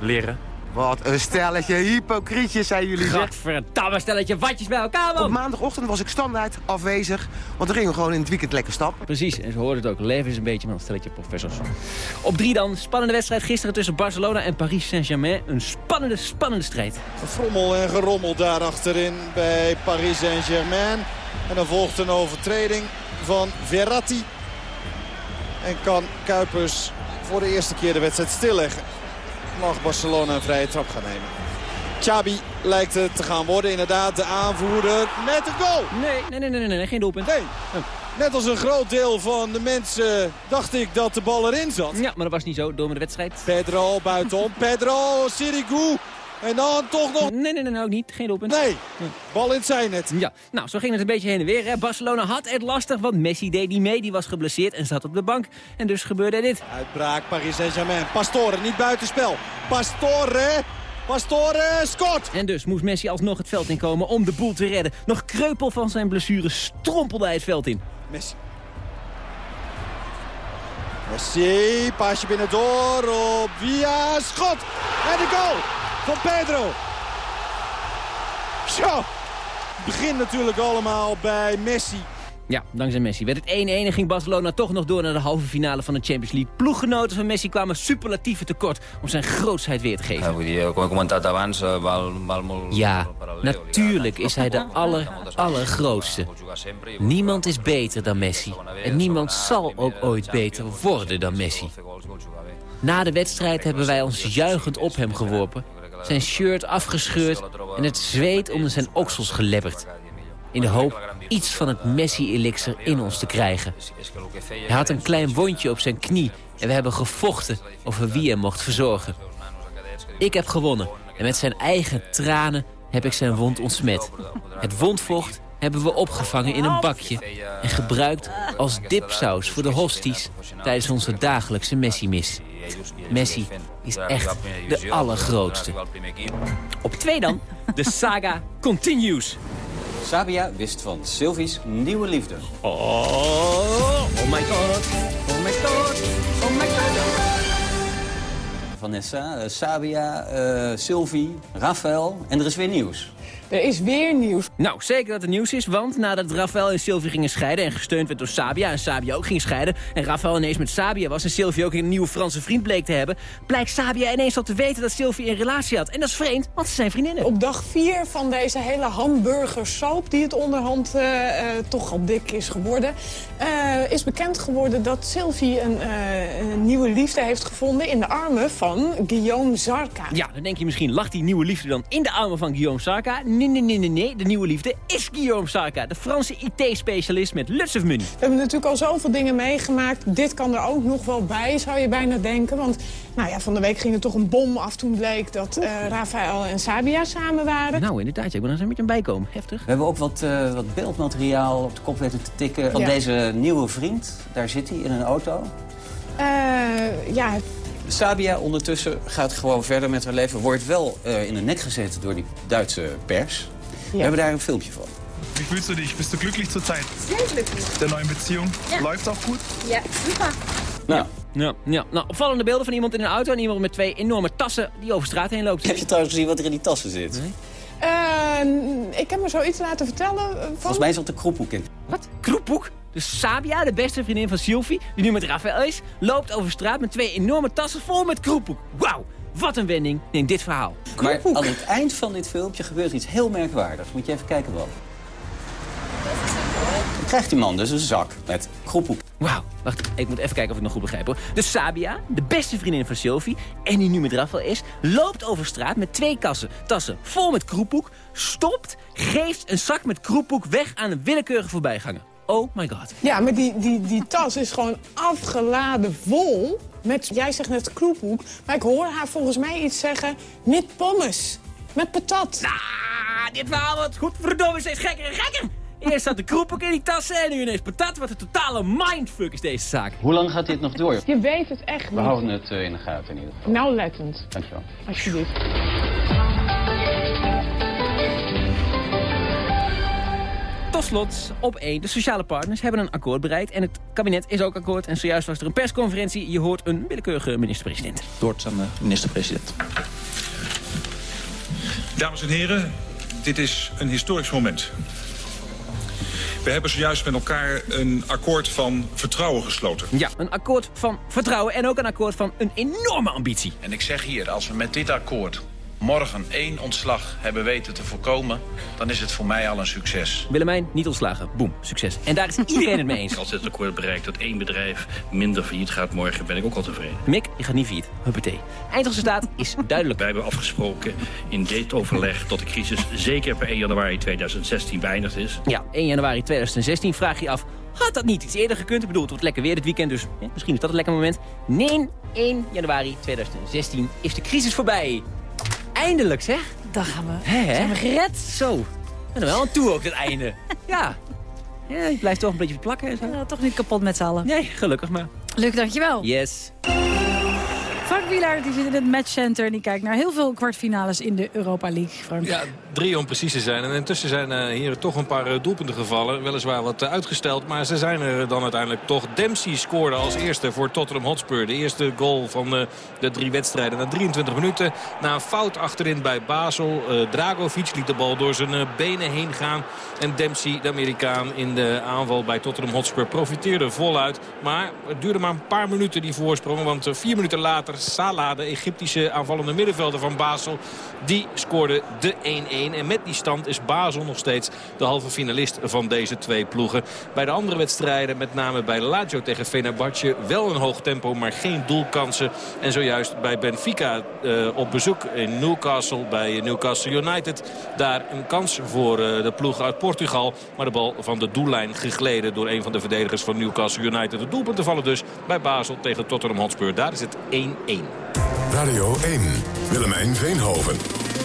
Leren. Wat een stelletje hypocrietjes zijn jullie. Gadverdamme stelletje watjes bij elkaar, man. Op maandagochtend was ik standaard afwezig, want dan gingen we gewoon in het weekend lekker stappen. Precies, en ze hoorden het ook. Leven is een beetje man, stelletje professors. Op drie dan, spannende wedstrijd gisteren tussen Barcelona en Paris Saint-Germain. Een spannende, spannende strijd. Frommel en gerommel daar achterin bij Paris Saint-Germain. En dan volgt een overtreding van Verratti. En kan Kuipers voor de eerste keer de wedstrijd stilleggen. Mag Barcelona een vrije trap gaan nemen. Chabi lijkt het te gaan worden. Inderdaad, de aanvoerder met een goal. Nee, nee, nee, nee, nee geen doelpunt. Nee. Net als een groot deel van de mensen dacht ik dat de bal erin zat. Ja, maar dat was niet zo door met de wedstrijd. Pedro buitenom. Pedro, Sirigu. En dan toch nog... Nee, nee, nee, ook niet. Geen doelpunt. Nee, bal in het zijnet. Ja, nou, zo ging het een beetje heen en weer. Hè. Barcelona had het lastig, want Messi deed niet mee. Die was geblesseerd en zat op de bank. En dus gebeurde dit. Uitbraak, Paris Saint-Germain. Pastore, niet buitenspel. Pastore. Pastore scoort. En dus moest Messi alsnog het veld inkomen om de boel te redden. Nog kreupel van zijn blessure strompelde hij het veld in. Messi. Messi, paasje binnendoor op via schot. En de goal van Pedro. Zo. Begin natuurlijk allemaal bij Messi. Ja, dankzij Messi werd het 1-1 en ging Barcelona toch nog door naar de halve finale van de Champions League. Ploeggenoten van Messi kwamen superlatieve tekort om zijn grootsheid weer te geven. Ja, natuurlijk is hij de aller, allergrootste. Niemand is beter dan Messi. En niemand zal ook ooit beter worden dan Messi. Na de wedstrijd hebben wij ons juichend op hem geworpen. Zijn shirt afgescheurd en het zweet onder zijn oksels gelebberd. In de hoop iets van het Messi-elixir in ons te krijgen. Hij had een klein wondje op zijn knie en we hebben gevochten over wie hem mocht verzorgen. Ik heb gewonnen en met zijn eigen tranen heb ik zijn wond ontsmet. Het wondvocht hebben we opgevangen in een bakje... en gebruikt als dipsaus voor de hosties tijdens onze dagelijkse Messi-mis. Messi is echt de allergrootste. Op twee dan, de saga continues. Sabia wist van Sylvie's nieuwe liefde. Oh, oh my god, oh my god, oh my god. Vanessa, uh, Sabia, uh, Sylvie, Rafael en er is weer nieuws. Er is weer nieuws. Nou, zeker dat er nieuws is, want nadat Rafael en Sylvie gingen scheiden... en gesteund werd door Sabia en Sabia ook ging scheiden... en Rafael ineens met Sabia was en Sylvie ook een nieuwe Franse vriend bleek te hebben... blijkt Sabia ineens al te weten dat Sylvie een relatie had. En dat is vreemd, want ze zijn vriendinnen. Op dag 4 van deze hele hamburgersoap... die het onderhand uh, uh, toch al dik is geworden... Uh, is bekend geworden dat Sylvie een, een, nieuwe liefde heeft gevonden... in de armen van Guillaume Zarka. Ja, dan denk je misschien, lag die nieuwe liefde dan in de armen van Guillaume Zarka? Nee, nee, nee, nee, nee. De nieuwe liefde is Guillaume Sarka, de Franse IT-specialist met lots of money. We hebben natuurlijk al zoveel dingen meegemaakt. Dit kan er ook nog wel bij, zou je bijna denken. Want nou ja, van de week ging er toch een bom af toen bleek dat uh, Rafael en Sabia samen waren. Nou, inderdaad. Ik ben er een beetje aan bijkomen. Heftig. We hebben ook wat, uh, wat beeldmateriaal op de kop weten te tikken van ja. deze nieuwe vriend. Daar zit hij in een auto. Uh, ja, Sabia ondertussen gaat gewoon verder met haar leven. Wordt wel uh, in de nek gezet door die Duitse pers. Ja. We hebben daar een filmpje van. Wie fühlst du dich? Bist du glücklich zurzeit? Sehr glücklich. Der neuen Beziehung? Ja. Läuft auch gut? Ja, super. Nou. Ja, ja. Nou, opvallende beelden van iemand in een auto en iemand met twee enorme tassen die over straat heen loopt. Heb je trouwens gezien wat er in die tassen zit? Nee. Uh, ik heb me zoiets laten vertellen van... Volgens mij zat er kroephoek in. Wat? Kroephoek? Dus Sabia, de beste vriendin van Sylvie, die nu met Rafael is... loopt over straat met twee enorme tassen vol met kroephoek. Wauw, wat een wending in dit verhaal. Maar aan het eind van dit filmpje gebeurt iets heel merkwaardigs. Moet je even kijken wat. Dan krijgt die man dus een zak met kroephoek. Wauw, wacht, ik moet even kijken of ik nog goed begrijp hoor. Dus Sabia, de beste vriendin van Sylvie, en die nu met Rafael is... loopt over straat met twee kassen, tassen vol met kroephoek... stopt, geeft een zak met kroephoek weg aan een willekeurige voorbijganger. Oh my god. Ja, maar die, die, die tas is gewoon afgeladen vol met, jij zegt net kroephoek, maar ik hoor haar volgens mij iets zeggen met pommes. Met patat. Nou, dit verhaal wordt goed verdomme steeds gekker en gekker. Eerst zat de kroephoek in die tassen en nu ineens patat. Wat een totale mindfuck is deze zaak. Hoe lang gaat dit nog door? Je weet het echt niet. We houden het uh, in de gaten in ieder geval. Nauwlettend. Dankjewel. Alsjeblieft. Tot slot, op één. De sociale partners hebben een akkoord bereikt. En het kabinet is ook akkoord. En zojuist was er een persconferentie. Je hoort een willekeurige minister-president. Woord aan de minister-president. Dames en heren, dit is een historisch moment. We hebben zojuist met elkaar een akkoord van vertrouwen gesloten. Ja, een akkoord van vertrouwen en ook een akkoord van een enorme ambitie. En ik zeg hier, als we met dit akkoord morgen één ontslag hebben weten te voorkomen... dan is het voor mij al een succes. Willemijn, niet ontslagen. Boom, succes. En daar is iedereen het mee eens. Als dit akkoord bereikt dat één bedrijf minder failliet gaat morgen... ben ik ook al tevreden. Mick, je gaat niet failliet. Huppatee. Eindresultaat is duidelijk. Wij hebben afgesproken in dit overleg... dat de crisis zeker per 1 januari 2016 beëindigd is. Ja, 1 januari 2016 vraag je af... Had dat niet iets eerder gekund? Ik bedoel, het wordt lekker weer dit weekend, dus ja, misschien is dat een lekker moment. Nee, 1 januari 2016 is de crisis voorbij. Eindelijk zeg. Dan gaan we. Zijn we gered? Zo. En dan wel aan toe ook, het einde. ja. Ja, je blijft toch een beetje plakken en zo. Ja, toch niet kapot met z'n allen. Nee, gelukkig maar. Luc, dankjewel. Yes. Frank die zit in het matchcenter en die kijkt naar heel veel kwartfinales in de Europa League. Ja, drie om precies te zijn. En intussen zijn uh, hier toch een paar uh, doelpunten gevallen. Weliswaar wat uh, uitgesteld, maar ze zijn er dan uiteindelijk toch. Dempsey scoorde als eerste voor Tottenham Hotspur. De eerste goal van de drie wedstrijden na 23 minuten. Na een fout achterin bij Basel. Dragovic liet de bal door zijn benen heen gaan. En Dempsey, de Amerikaan in de aanval bij Tottenham Hotspur, profiteerde voluit. Maar het duurde maar een paar minuten die voorsprong. Want vier minuten later Salah, de Egyptische aanvallende middenvelder van Basel... die scoorde de 1-1. En met die stand is Basel nog steeds de halve finalist van deze twee ploegen. Bij de andere wedstrijden, met name bij Lazio tegen Fenerbahce... wel een hoog tempo, maar geen doelkansen. En zojuist bij Benfica uh, op bezoek in Newcastle, bij Newcastle United... daar een kans voor uh, de ploeg uit Portugal. Maar de bal van de doellijn gegleden door een van de verdedigers van Newcastle United. De doelpunten vallen dus bij Basel tegen Tottenham Hotspur. Daar is het 1-1. Radio 1, Willemijn Veenhoven,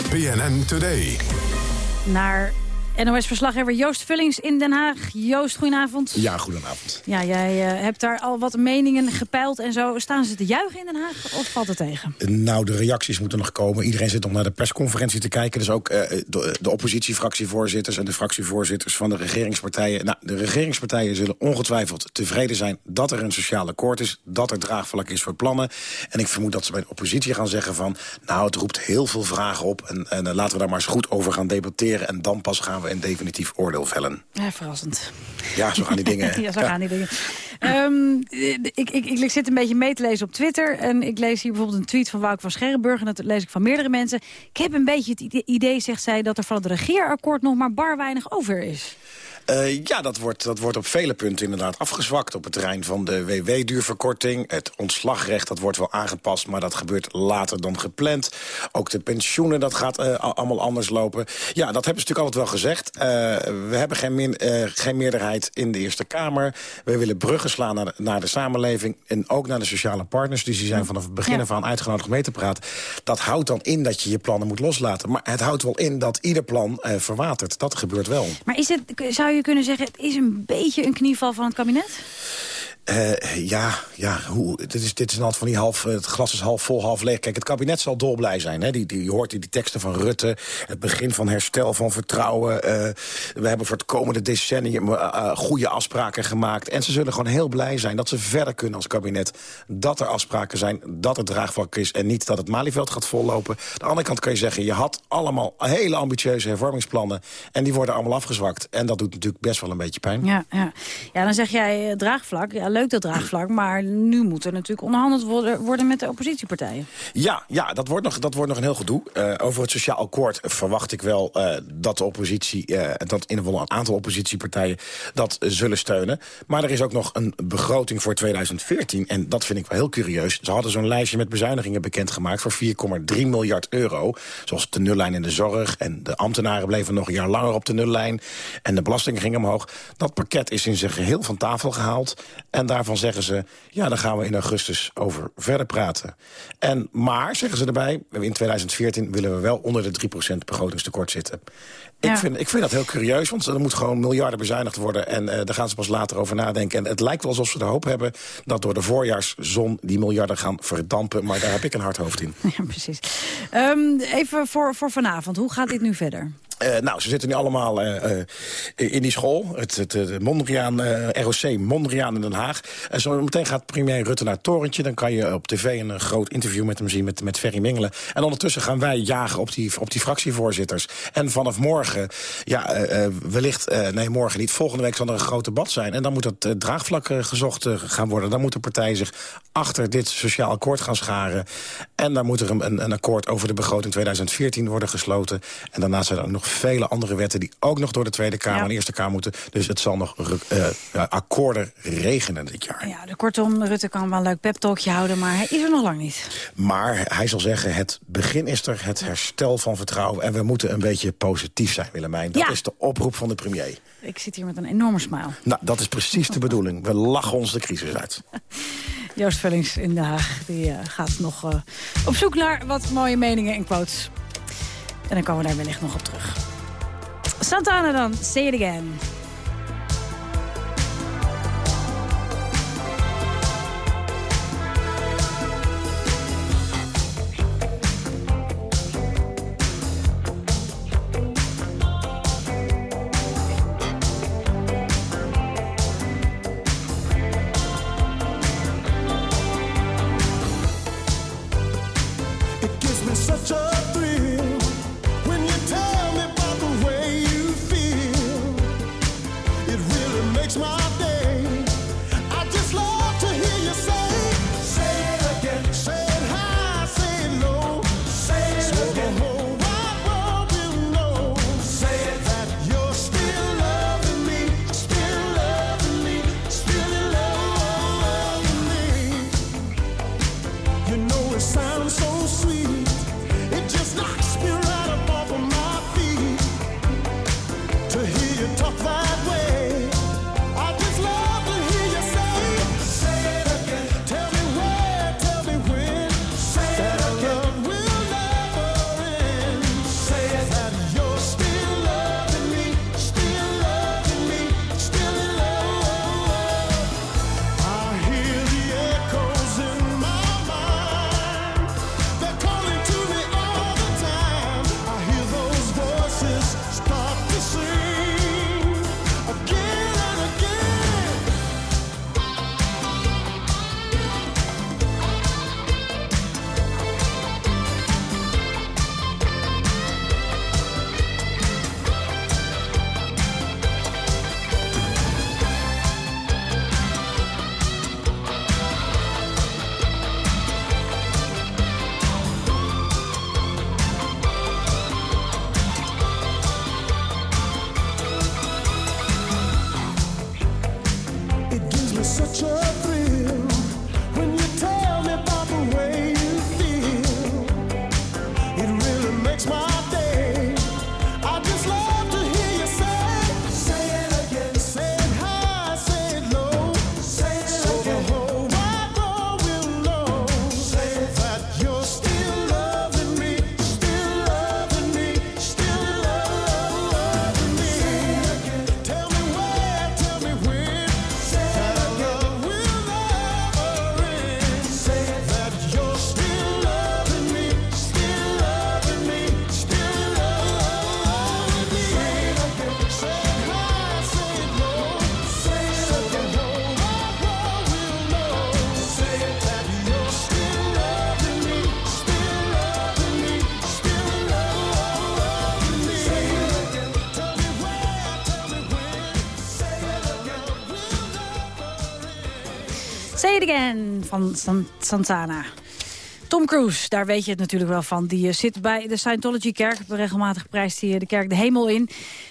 BNN Today. Naar NOS-verslaggever Joost Vullings in Den Haag. Joost, goedenavond. Ja, goedenavond. Ja, jij uh, hebt daar al wat meningen gepeild en zo. Staan ze te juichen in Den Haag of valt het tegen? Nou, de reacties moeten nog komen. Iedereen zit nog naar de persconferentie te kijken. Dus ook uh, de, de oppositiefractievoorzitters en de fractievoorzitters van de regeringspartijen. Nou, de regeringspartijen zullen ongetwijfeld tevreden zijn dat er een sociaal akkoord is. Dat er draagvlak is voor plannen. En ik vermoed dat ze bij de oppositie gaan zeggen van... nou, het roept heel veel vragen op en, en uh, laten we daar maar eens goed over gaan debatteren. En dan pas gaan we een definitief oordeel vellen. Ja, verrassend. Ja, zo gaan die dingen. ja, zo gaan die dingen. Um, ik, ik, ik zit een beetje mee te lezen op Twitter. En ik lees hier bijvoorbeeld een tweet van Wouter van Scherrenburg. En dat lees ik van meerdere mensen. Ik heb een beetje het idee, zegt zij, dat er van het regeerakkoord nog maar bar weinig over is. Uh, ja, dat wordt, dat wordt op vele punten inderdaad afgezwakt. Op het terrein van de WW-duurverkorting. Het ontslagrecht, dat wordt wel aangepast, maar dat gebeurt later dan gepland. Ook de pensioenen, dat gaat uh, allemaal anders lopen. Ja, dat hebben ze natuurlijk altijd wel gezegd. Uh, we hebben geen, min, geen meerderheid in de Eerste Kamer. We willen bruggen slaan naar de, naar de samenleving. En ook naar de sociale partners. Dus die zijn vanaf het begin af aan uitgenodigd mee te praten. Dat houdt dan in dat je je plannen moet loslaten. Maar het houdt wel in dat ieder plan verwatert. Dat gebeurt wel. Maar is het, zou je kunnen zeggen... het is een beetje een knieval van het kabinet? Uh, ja, ja hoe, dit, is, dit is een van die half... Het glas is half vol, half leeg. Kijk, het kabinet zal dolblij zijn. Hè? Die, die, je hoort die, die teksten van Rutte. Het begin van herstel van vertrouwen. Uh, we hebben voor het komende decennium goede afspraken gemaakt. En ze zullen gewoon heel blij zijn dat ze verder kunnen als kabinet. Dat er afspraken zijn, dat er draagvlak is... en niet dat het Malieveld gaat vollopen. Aan de andere kant kan je zeggen... je had allemaal hele ambitieuze hervormingsplannen... en die worden allemaal afgezwakt. En dat doet natuurlijk best wel een beetje pijn. Ja, ja. ja dan zeg jij draagvlak. Ja, leuk dat draagvlak, maar nu moet er natuurlijk onderhandeld worden, met de oppositiepartijen. Ja, ja dat, wordt nog, dat wordt nog een heel gedoe. Uh, over het sociaal akkoord verwacht ik wel uh, dat de oppositie, uh, dat in een aantal oppositiepartijen dat zullen steunen. Maar er is ook nog een begroting voor 2014 en dat vind ik wel heel curieus. Ze hadden zo'n lijstje met bezuinigingen bekendgemaakt voor 4,3 miljard euro. Zoals de nullijn in de zorg en de ambtenaren bleven nog een jaar langer op de nullijn. En de belasting ging omhoog. Dat pakket is in zijn geheel van tafel gehaald. En daarvan zeggen ze, ja, daar gaan we in augustus over verder praten. En, maar, zeggen ze erbij, in 2014 willen we wel onder de 3% begrotingstekort zitten. Ja. Ik, vind, ik vind dat heel curieus, want er moet gewoon miljarden bezuinigd worden... en uh, daar gaan ze pas later over nadenken. En het lijkt wel alsof ze de hoop hebben dat door de voorjaarszon... die miljarden gaan verdampen, maar daar heb ik een hard hoofd in. Ja, precies. Um, even voor, voor vanavond, hoe gaat dit nu verder? Uh, nou, ze zitten nu allemaal uh, uh, in die school, het, het, Mondriaan, ROC Mondriaan in Den Haag. En zo meteen gaat premier Rutte naar het torentje. Dan kan je op tv een groot interview met hem zien, met, met Ferry Mingelen. En ondertussen gaan wij jagen op die, op die fractievoorzitters. En vanaf morgen, ja, wellicht, nee morgen niet, volgende week zal er een groot debat zijn. En dan moet het draagvlak gezocht gaan worden. Dan moet de partij zich achter dit sociaal akkoord gaan scharen. En dan moet er een, een akkoord over de begroting 2014 worden gesloten. En daarna zijn er nog vele andere wetten die ook nog door de Tweede Kamer ja. en Eerste Kamer moeten. Dus het zal nog uh, akkoorden regenen dit jaar. Ja, de kortom, Rutte kan wel een leuk peptalkje houden, maar hij is er nog lang niet. Maar hij zal zeggen, het begin is er, het herstel van vertrouwen. En we moeten een beetje positief zijn, Willemijn. Dat ja. is de oproep van de premier. Ik zit hier met een enorme smile. Nou, dat is precies de bedoeling. We lachen ons de crisis uit. Joost Vullings in Den Haag die, uh, gaat nog uh, op zoek naar wat mooie meningen en quotes. En dan komen we daar wellicht nog op terug. Santana dan, say it again. Santana. Tom Cruise, daar weet je het natuurlijk wel van. Die eh, zit bij de Scientology-kerk. Regelmatig prijst hij eh, de kerk de hemel in.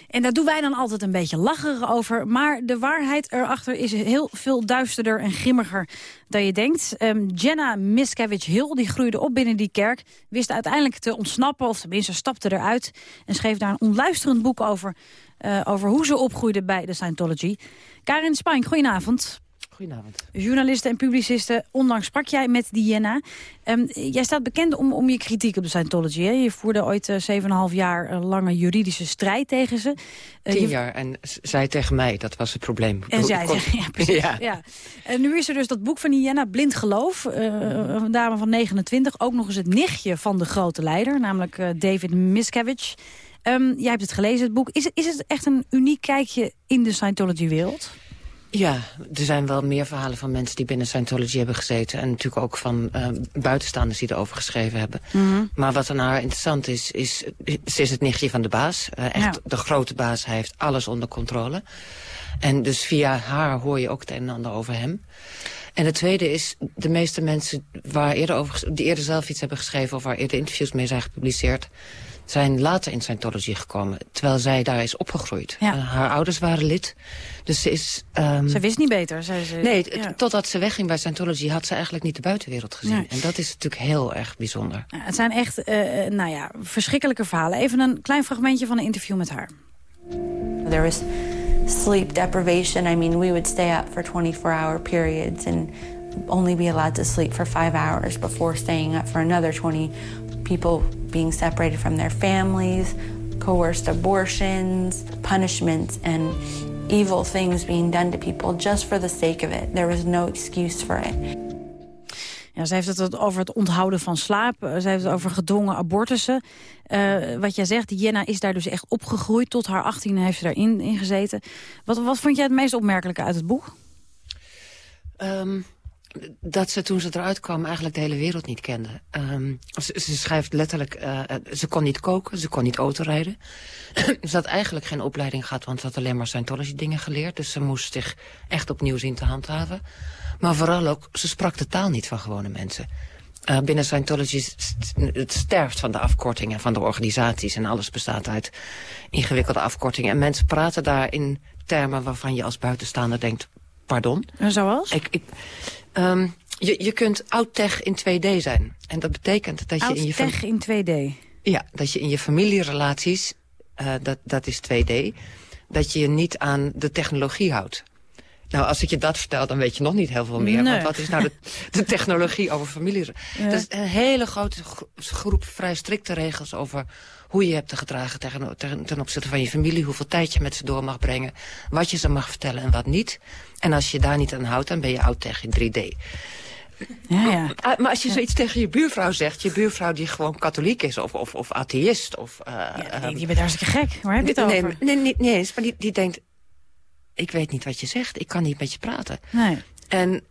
En daar doen wij dan altijd een beetje lacherig over. Maar de waarheid erachter is heel veel duisterder en grimmiger dan je denkt. Ehm, Jenna Miscavige-Hill, die groeide op binnen die kerk... wist uiteindelijk te ontsnappen, of tenminste stapte eruit... en schreef daar een onluisterend boek over... eh, over hoe ze opgroeide bij de Scientology. Karin Spijn, goedenavond. Goedenavond. Journalisten en publicisten, onlangs sprak jij met Diana. Ehm, jij staat bekend om, om je kritiek op de Scientology. Hè? Je voerde ooit eh, 7,5 jaar lange juridische strijd tegen ze. Eh, Tien je- jaar. En zij tegen mij, dat was het probleem. En zij Kon- tegen, ja, precies. Ja. Ja. En nu is er dus dat boek van Diana, Blind Geloof. eh, een dame van 29, ook nog eens het nichtje van de grote leider. Namelijk David Miscavige. Ehm, jij hebt het gelezen, het boek. Is, het- is het echt een uniek kijkje in de Scientology-wereld? Ja, er zijn wel meer verhalen van mensen die binnen Scientology hebben gezeten. En natuurlijk ook van eh, buitenstaanders die erover geschreven hebben. Mhm. Maar wat aan haar interessant is, is, ze is het nichtje van de baas. Eh, echt Ja. de grote baas, hij heeft alles onder controle. En dus via haar hoor je ook het een en ander over hem. En het tweede is, de meeste mensen waar eerder over, die eerder zelf iets hebben geschreven... of waar eerder interviews mee zijn gepubliceerd... zijn later in Scientology gekomen, terwijl zij daar is opgegroeid. Ja. Haar ouders waren lid, dus ze is... ehm, Ze wist niet beter. Zei ze, Nee, ja. totdat ze wegging bij Scientology had ze eigenlijk niet de buitenwereld gezien. Nee. En dat is natuurlijk heel erg bijzonder. Ja, het zijn echt, eh, eh, nou ja, verschrikkelijke verhalen. Even een klein fragmentje van een interview met haar. There was sleep deprivation. I mean, we would stay up for 24 hour periods and only be allowed to sleep for five hours before staying up for another 20. People being separated from their families, coerced abortions, punishments, and evil things being done to people just for the sake of it. There was no excuse for it. Ja, ze heeft het over het onthouden van slaap. Eh, Ze heeft het over gedwongen abortussen. Eh, wat jij zegt, Jenna is daar dus echt opgegroeid. Tot haar 18 heeft ze daarin in gezeten. Wat, wat vond jij het meest opmerkelijke uit het boek? Ehm, dat ze toen ze eruit kwam eigenlijk de hele wereld niet kende. Ehm, ze, schrijft letterlijk, eh, eh, ze kon niet koken, ze kon niet autorijden. ze had eigenlijk geen opleiding gehad, want ze had alleen maar Scientology dingen geleerd. Dus ze moest zich echt opnieuw zien te handhaven. Maar vooral ook, ze sprak de taal niet van gewone mensen. Eh, binnen Scientology st- het sterft van de afkortingen van de organisaties. En alles bestaat uit ingewikkelde afkortingen. En mensen praten daar in termen waarvan je als buitenstaander denkt... pardon? En zoals? Ik, ik, ehm, je, je kunt oud-tech in 2D zijn. En dat betekent dat je in je... Oud-tech in 2D. Ja, dat je in je familierelaties, eh, dat, dat is 2D... dat je je niet aan de technologie houdt. Nou, als ik je dat vertel, dan weet je nog niet heel veel meer. Nee. Want wat is nou de, de technologie over familie? Ja. Dat is een hele grote gro- groep vrij strikte regels over hoe je hebt te gedragen tegen, ten, ten opzichte van je familie. Hoeveel tijd je met ze door mag brengen. Wat je ze mag vertellen en wat niet. En als je daar niet aan houdt, dan ben je oud tegen 3D. Ja, ja. Ah, maar als je zoiets tegen je buurvrouw zegt... je buurvrouw die gewoon katholiek is of, of, of atheïst... Of, uh, je bent hartstikke gek. Waar heb je het nee, over? Nee, nee, niet eens. Maar die, die denkt... ik weet niet wat je zegt. Ik kan niet met je praten. Nee. En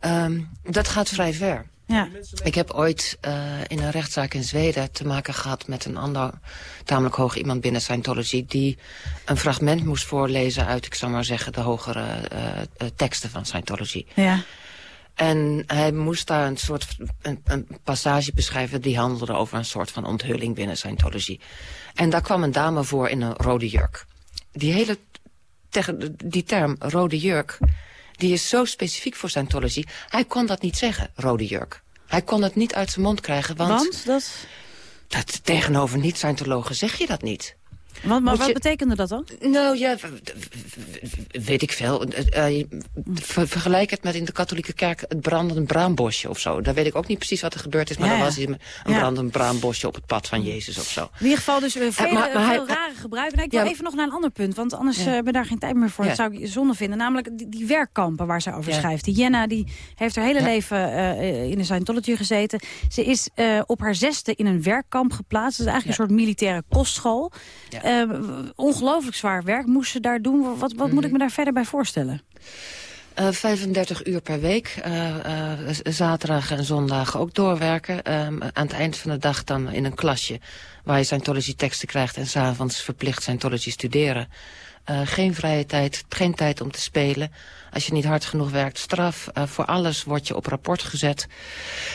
ehm, dat gaat vrij ver. Ja. Ik heb ooit uh, in een rechtszaak in Zweden te maken gehad met een ander tamelijk hoog iemand binnen Scientology die een fragment moest voorlezen uit, ik zou maar zeggen, de hogere uh, uh, teksten van Scientology. Ja. En hij moest daar een soort een, een, passage beschrijven die handelde over een soort van onthulling binnen Scientology. En daar kwam een dame voor in een rode jurk. Die hele tegen die term rode jurk, die is zo specifiek voor Scientology. Hij kon dat niet zeggen, rode jurk. Hij kon het niet uit zijn mond krijgen, want... Want? Dat... dat tegenover niet-Scientologen zeg je dat niet. Want, maar wat je- betekende dat dan? Nou ja, weet ik veel. Eh, eh, ver- vergelijk het met in de katholieke kerk het brandende braambosje of zo. Daar weet ik ook niet precies wat er gebeurd is. Maar Ja, dan ja. was hij een Ja. brandend braambosje op het pad van Jezus of zo. In ieder geval dus uh, vele, maar- maar hij- veel rare gebruiken. Nee, ik wil Ja. even nog naar een ander punt, want anders Ja. eh, hebben we daar geen tijd meer voor. Ja. Dat zou ik zonde vinden. Namelijk die, die werkkampen waar zij over Ja. schrijft. Die Jenna die heeft haar hele Ja. leven eh, in de Scientology gezeten. Ze is eh, op haar zesde in een werkkamp geplaatst. Dat is eigenlijk een soort militaire kostschool. Eh, w- ongelooflijk zwaar werk moest ze daar doen. Wat, wat Mhm. moet ik me daar verder bij voorstellen? Eh, 35 uur per week. eh, eh, z- zaterdag en zondag ook doorwerken. Ehm, aan het eind van de dag dan in een klasje... waar je Scientology teksten krijgt... en s'avonds verplicht Scientology studeren. Eh, geen vrije tijd, geen tijd om te spelen. Als je niet hard genoeg werkt, straf. Eh, voor alles word je op rapport gezet.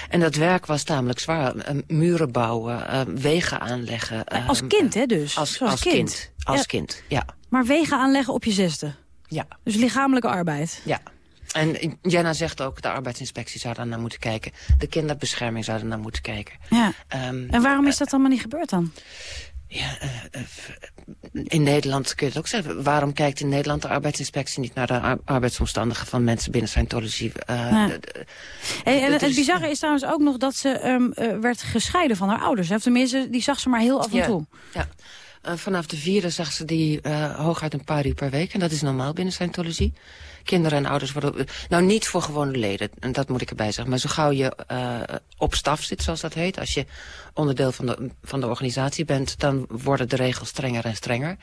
En dat werk was tamelijk zwaar. Eh, muren bouwen, wegen aanleggen. Als kind, hè dus? Als, als kind. kind. Als Ja. kind, ja. Maar wegen aanleggen op je zesde? Ja. Dus lichamelijke arbeid? Ja. En Jenna zegt ook, de arbeidsinspectie zou daar naar moeten kijken. De kinderbescherming zou er naar moeten kijken. Ja. Ehm, En waarom is dat allemaal niet gebeurd dan? In Nederland kun je het ook zeggen. Waarom kijkt in Nederland de arbeidsinspectie niet naar de ar- arbeidsomstandigheden van mensen binnen Scientology? Eh, Ja. Hey, en het is- bizarre is trouwens ook nog dat ze ehm, eh, werd gescheiden van haar ouders. hè. Of tenminste, die zag ze maar heel af en Ja. toe. Ja. Eh, vanaf de vierde zag ze die eh, hooguit een paar uur per week. En dat is normaal binnen Scientology. Kinderen en ouders worden... Nou, niet voor gewone leden, en dat moet ik erbij zeggen. Maar zo gauw je eh, op staf zit, zoals dat heet... als je onderdeel van de, van de organisatie bent... dan worden de regels strenger en strenger.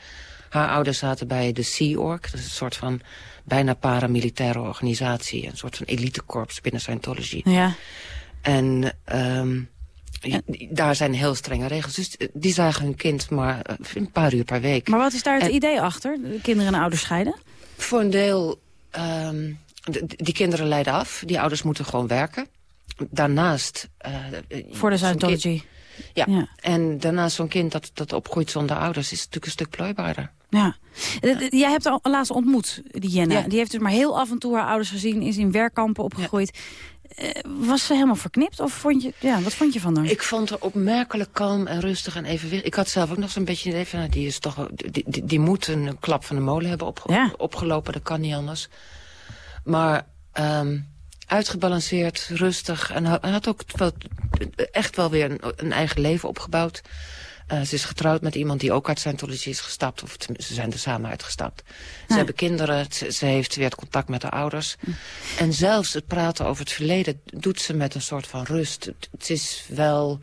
Haar ouders zaten bij de Sea Org. Dat is een soort van bijna paramilitaire organisatie. Een soort van elitekorps binnen Scientology. Ja. En ehm, daar zijn heel strenge regels. Dus eh, die zagen hun kind maar eh, een paar uur per week. Maar wat is daar het En- idee achter? De kinderen en ouders scheiden? Voor een deel, ehm, die kinderen leiden af. Die ouders moeten gewoon werken. Daarnaast... eh, Voor de Scientology. Ja. Ja. en daarnaast zo'n kind dat, dat opgroeit zonder ouders... is natuurlijk een stuk plooibaarder. Ja. Eh, eh, Jij hebt haar laatst ontmoet, die Jenna. Ja. Die heeft dus maar heel af en toe haar ouders gezien. Is in werkkampen opgegroeid. Eh, was ze helemaal verknipt? Of vond je, ja, wat vond je van haar? Ik vond haar opmerkelijk kalm en rustig en evenwichtig. Ik had zelf ook nog zo'n beetje het idee van... nou, die, is toch, die, die, die moet een klap van de molen hebben opge- opgelopen. Dat kan niet anders. Maar ehm, uitgebalanceerd, rustig. En had ook wel, echt wel weer een, een eigen leven opgebouwd. Eh, ze is getrouwd met iemand die ook uit Scientology is gestapt. Of ze zijn er samen uitgestapt. Ze hebben kinderen, ze, ze heeft weer het contact met haar ouders. En zelfs het praten over het verleden doet ze met een soort van rust. Het, het is wel...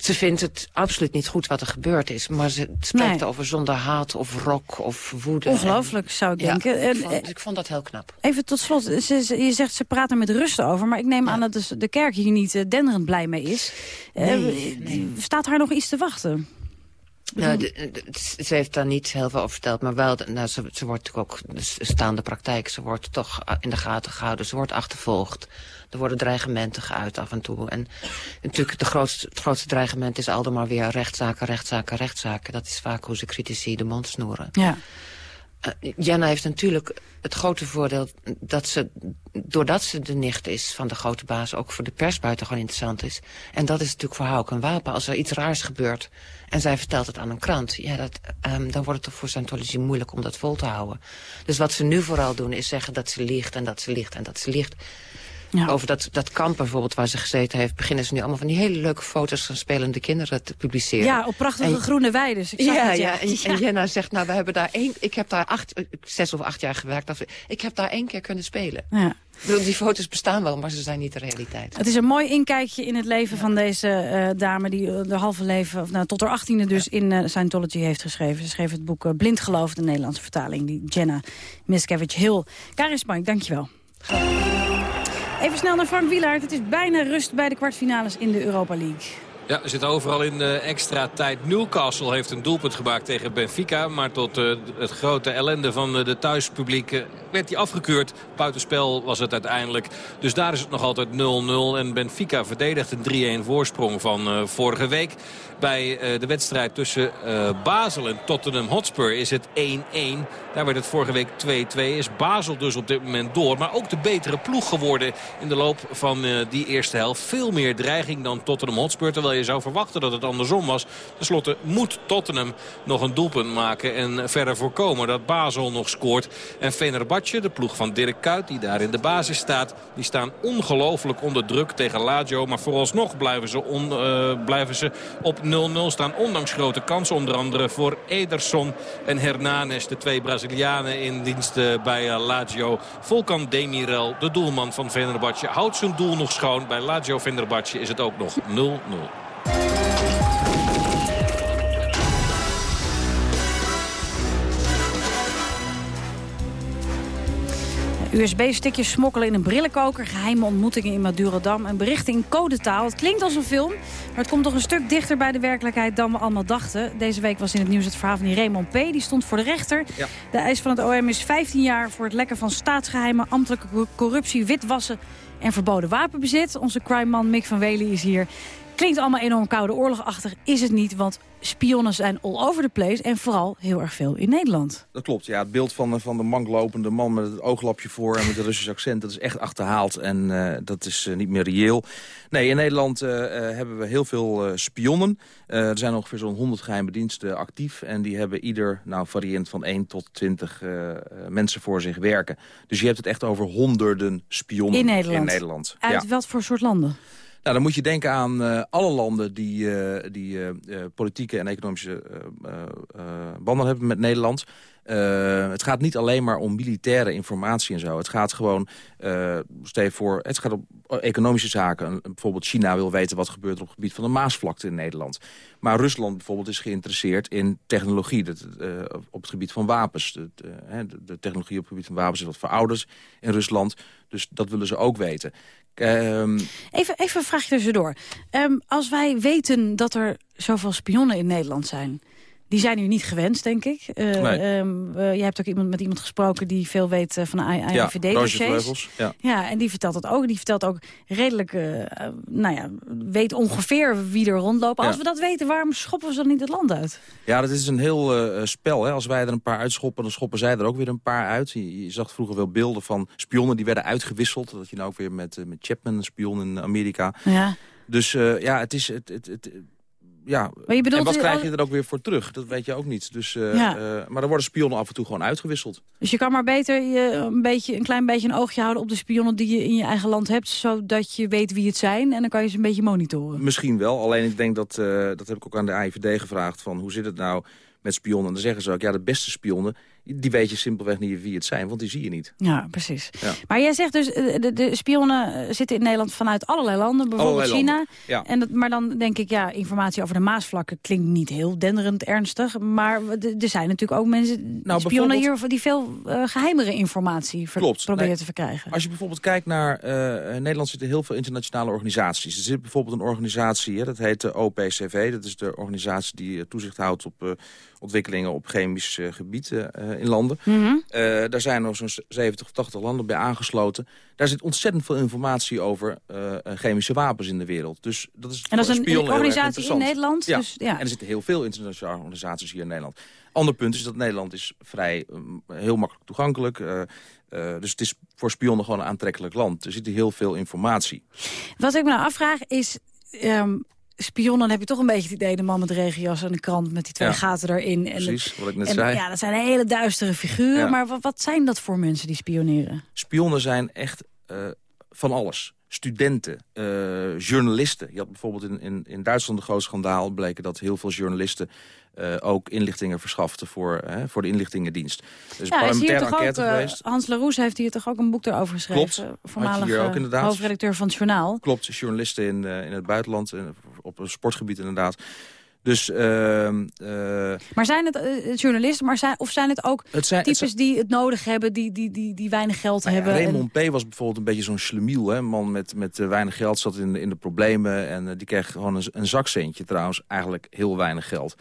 Ze vindt het absoluut niet goed wat er gebeurd is. Maar ze spreekt Nee. over zonder haat of rok of woede. Ongelooflijk, zou ik Ja, denken. ik En, vond- eh, dus ik vond dat heel knap. Even tot slot, ze, ze- je zegt ze praten met rust over... maar ik neem aan dat dus de kerk hier niet eh, denderend blij mee is. Eh, Nee, Staat haar nog iets te wachten? Nou, de- de- ze heeft daar niet heel veel over verteld, maar wel, nou, ze, ze wordt natuurlijk ook de staande praktijk. Ze wordt toch eh, in de gaten gehouden, ze wordt achtervolgd. Er worden dreigementen geuit af en toe. En natuurlijk de grootste, het grootste dreigement is altijd maar weer rechtszaken, rechtszaken, rechtszaken. Dat is vaak hoe ze critici de mond snoeren. Ja. Eh, Jenna heeft natuurlijk het grote voordeel dat ze, doordat ze de nicht is van de grote baas, ook voor de pers buitengewoon interessant is. En dat is natuurlijk voor haar ook een wapen. Als er iets raars gebeurt en zij vertelt het aan een krant, ja, dat, ehm, dan wordt het toch voor Scientology moeilijk om dat vol te houden. Dus wat ze nu vooral doen is zeggen dat ze liegt en dat ze liegt en dat ze liegt. Over dat, dat kamp bijvoorbeeld waar ze gezeten heeft... beginnen ze nu allemaal van die hele leuke foto's van spelende kinderen te publiceren. Ja, op prachtige En- groene weiden. Ik zag ja, het, ja. En, Ja. en Jenna zegt, nou, we hebben daar één... Ik heb daar acht, eh, zes of acht jaar gewerkt. Of, ik heb daar één keer kunnen spelen. Ja. Die foto's bestaan wel, maar ze zijn niet de realiteit. Het is een mooi inkijkje in het leven van deze eh, dame... die uh, haar halve leven, of nou, tot haar achttiende dus, in eh, Scientology heeft geschreven. Ze schreef het boek eh, Blind Geloof, de Nederlandse vertaling. Die Jenna Miscavige-Hill. Karin Spank, dankjewel. Even snel naar Frank Wielaert. Het is bijna rust bij de kwartfinales in de Europa League. Ja, we zitten overal in eh, extra tijd. Newcastle heeft een doelpunt gemaakt tegen Benfica. Maar tot eh, het grote ellende van eh, de thuispubliek werd hij afgekeurd. Buitenspel was het uiteindelijk. Dus daar is het nog altijd 0-0. En Benfica verdedigt een 3-1 voorsprong van vorige week. Bij de wedstrijd tussen Basel en Tottenham Hotspur is het 1-1. Daar werd het vorige week 2-2. Is Basel dus op dit moment door. Maar ook de betere ploeg geworden in de loop van die eerste helft. Veel meer dreiging dan Tottenham Hotspur. Terwijl je zou verwachten dat het andersom was. Ten slotte moet Tottenham nog een doelpunt maken. En verder voorkomen dat Basel nog scoort. En Fenerbahce, de ploeg van Dirk Kuyt die daar in de basis staat. Die staan ongelooflijk onder druk tegen Lazio. Maar vooralsnog blijven ze, eh, blijven ze op 0-0 staan. Ondanks grote kansen. Onder andere voor Ederson en Hernanes. De twee Brazilianen in dienst eh, bij eh, Lazio. Volkan Demirel, de doelman van Fenerbahce, houdt zijn doel nog schoon. Bij Lazio Fenerbahce is het ook nog 0-0. USB-stickjes smokkelen in een brillenkoker, geheime ontmoetingen in Madurodam, een bericht in codetaal. Het klinkt als een film, maar het komt toch een stuk dichter bij de werkelijkheid dan we allemaal dachten. Deze week was in het nieuws het verhaal van die Raymond P. Die stond voor de rechter. De eis van het OM is 15 jaar voor het lekken van staatsgeheimen, ambtelijke co- corruptie, witwassen en verboden wapenbezit. Onze crime-man Mick van Wely is hier. Klinkt allemaal enorm koude oorlogachtig, is het niet, want spionnen zijn all over the place en vooral heel erg veel in Nederland. Dat klopt, ja. Het beeld van, van de manklopende man met het ooglapje voor... en met een Russisch accent, dat is echt achterhaald. En eh, dat is eh, niet meer reëel. Nee, in Nederland eh, hebben we heel veel spionnen. Er zijn ongeveer zo'n 100 geheime diensten actief. En die hebben ieder, nou, variërend van 1 tot 20 eh, eh, mensen voor zich werken. Dus je hebt het echt over honderden spionnen In Nederland. In Nederland. Uit ja. wat voor soort landen? Nou, dan moet je denken aan eh, alle landen die, eh, die eh, politieke en economische banden hebben met Nederland. Het gaat niet alleen maar om militaire informatie en zo. Het gaat gewoon, stel voor, het gaat om economische zaken. Bijvoorbeeld China wil weten wat gebeurt op het gebied van de Maasvlakte in Nederland. Maar Rusland bijvoorbeeld is geïnteresseerd in technologie. Dat, op het gebied van wapens. De, de, technologie op het gebied van wapens is wat verouderd in Rusland. Dus dat willen ze ook weten. Ehm, Even, even een vraagje tussendoor. Ehm, als wij weten dat er zoveel spionnen in Nederland zijn... die zijn hier niet gewenst, denk ik. Nee. ehm, eh, je hebt ook iemand, met iemand gesproken die veel weet eh, van de ja, AIVD-dossiers. Vleugels. Ja. Ja, en die vertelt dat ook. Die vertelt ook redelijk, eh, nou ja, weet ongeveer wie er rondlopen. Als Ja. we dat weten, waarom schoppen we ze dan niet het land uit? Ja, dat is een heel spel. Hè. Als wij er een paar uitschoppen, dan schoppen zij er ook weer een paar uit. Je, je zag vroeger wel beelden van spionnen die werden uitgewisseld. Dat je nou ook weer met, met Chapman, een spion in Amerika. Ja. Dus ja, het is... Het, het, het, ja, Maar je bedoelt en wat die- krijg je er ook weer voor terug? Dat weet je ook niet. Dus, eh, Ja. eh, maar er worden spionnen af en toe gewoon uitgewisseld. Dus je kan maar beter je een, beetje, een klein beetje een oogje houden op de spionnen die je in je eigen land hebt. Zodat je weet wie het zijn en dan kan je ze een beetje monitoren. Misschien wel, alleen ik denk dat, eh, dat heb ik ook aan de AIVD gevraagd... van hoe zit het nou met spionnen? En dan zeggen ze ook, ja, de beste spionnen... die weet je simpelweg niet wie het zijn, want die zie je niet. Ja, precies. Ja. Maar jij zegt dus, eh, de, de spionnen eh, zitten in Nederland vanuit allerlei landen. Bijvoorbeeld Allerlei China. landen, ja. En dat, maar dan denk ik, ja, informatie over de Maasvlakken klinkt niet heel denderend ernstig. Maar er zijn natuurlijk ook mensen, spionnen Nou, bijvoorbeeld- hier, die veel eh, geheimere informatie ver- Klopt. proberen Nee, te verkrijgen. Als je bijvoorbeeld kijkt naar... in Nederland zitten heel veel internationale organisaties. Er zit bijvoorbeeld een organisatie, hè, dat heet de OPCV. Dat is de organisatie die toezicht houdt op ontwikkelingen op chemisch gebied eh, eh, in landen. Mhm. Eh, daar zijn nog zo'n 70 of 80 landen bij aangesloten. Daar zit ontzettend veel informatie over eh, eh, chemische wapens in de wereld. Dus dat is En dat is een organisatie in. Nederland, Ja. dus ja. En er zitten heel veel internationale organisaties hier in Nederland. Ander punt is dat Nederland is vrij um, heel makkelijk toegankelijk. eh, eh, dus het is voor spionnen gewoon een aantrekkelijk land. Er zit hier heel veel informatie. Wat ik me nou afvraag is... ehm, spionnen, dan heb je toch een beetje het idee... de man met de regenjas en de krant met die twee Ja. gaten erin. En Precies, wat ik net en, zei. Ja, dat zijn hele duistere figuren. Ja. Maar wat, wat zijn dat voor mensen die spioneren? Spionnen zijn echt eh, van alles. Studenten, eh, journalisten. Je had bijvoorbeeld in, in, in Duitsland een groot schandaal. Bleken dat heel veel journalisten eh, ook inlichtingen verschaften voor, voor de inlichtingendienst. Is een Ja, is hier parlementaire toch ook, enquête eh, geweest. Hans Laroes heeft hier toch ook een boek erover geschreven? Klopt. Voormalig hier ook inderdaad. hoofdredacteur van het journaal. Klopt, journalisten in, in het buitenland, op een sportgebied inderdaad. Dus, ehm, eh, Maar zijn het eh, journalisten, maar zijn, of zijn het ook Het zijn- het types die het nodig hebben, die, die, die, die weinig geld Nou ja, hebben? en- Raymond P. was bijvoorbeeld een beetje zo'n slemiel. Hè? Een man met, met eh, weinig geld zat in, de- in de problemen. En die kreeg gewoon een, een zakcentje trouwens. Eigenlijk heel weinig geld.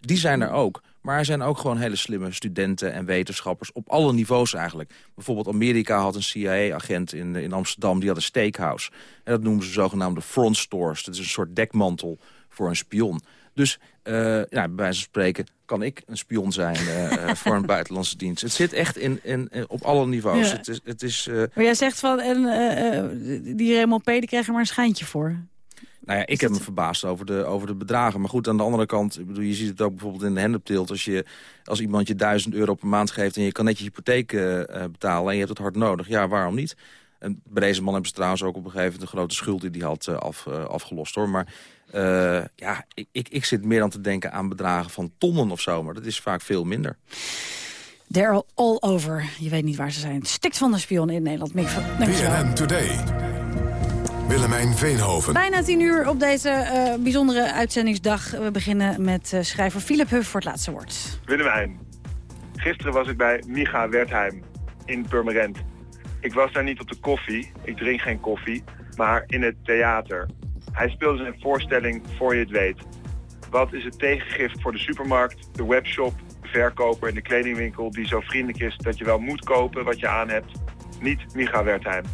Die zijn er ook. Maar er zijn ook gewoon hele slimme studenten en wetenschappers. Op alle niveaus eigenlijk. Bijvoorbeeld Amerika had een CIA-agent in, in Amsterdam. Die had een steakhouse. En dat noemen ze zogenaamde front stores. Dat is een soort dekmantel voor een spion. Dus eh nou, bij wijze van spreken kan ik een spion zijn eh, eh, voor een buitenlandse dienst. Het zit echt in, in, in- op alle niveaus. Ja. Het is, het is, Maar jij zegt van, en, die Raymond P. die krijgt er maar een schijntje voor. Nou ja, ik heb me verbaasd over de, over de bedragen. Maar goed, aan de andere kant, ik bedoel, je ziet het ook bijvoorbeeld in de hennepteelt. Als, je, als iemand je 1000 euro per maand geeft en je kan net je hypotheek eh, eh, betalen... en je hebt het hard nodig, ja, waarom niet? En bij deze man hebben ze trouwens ook op een gegeven moment... een grote schuld die hij had eh, af, afgelost, hoor. Maar eh, ja, ik, ik, ik zit meer dan te denken aan bedragen van tonnen of zo. Maar dat is vaak veel minder. They're all over. Je weet niet waar ze zijn. Stikt van de spion in Nederland. Mick van, dankjewel. BNN Today. Willemijn Veenhoven. Bijna tien uur op deze eh, bijzondere uitzendingsdag. We beginnen met eh, schrijver Philip Huff voor het laatste woord. Willemijn, gisteren was ik bij Micha Wertheim in Purmerend. Ik was daar niet op de koffie, ik drink geen koffie, maar in het theater. Hij speelde zijn voorstelling Voor je het weet. Wat is het tegengift voor de supermarkt, de webshop, de verkoper en de kledingwinkel die zo vriendelijk is dat je wel moet kopen wat je aan hebt? Niet Micha Wertheim.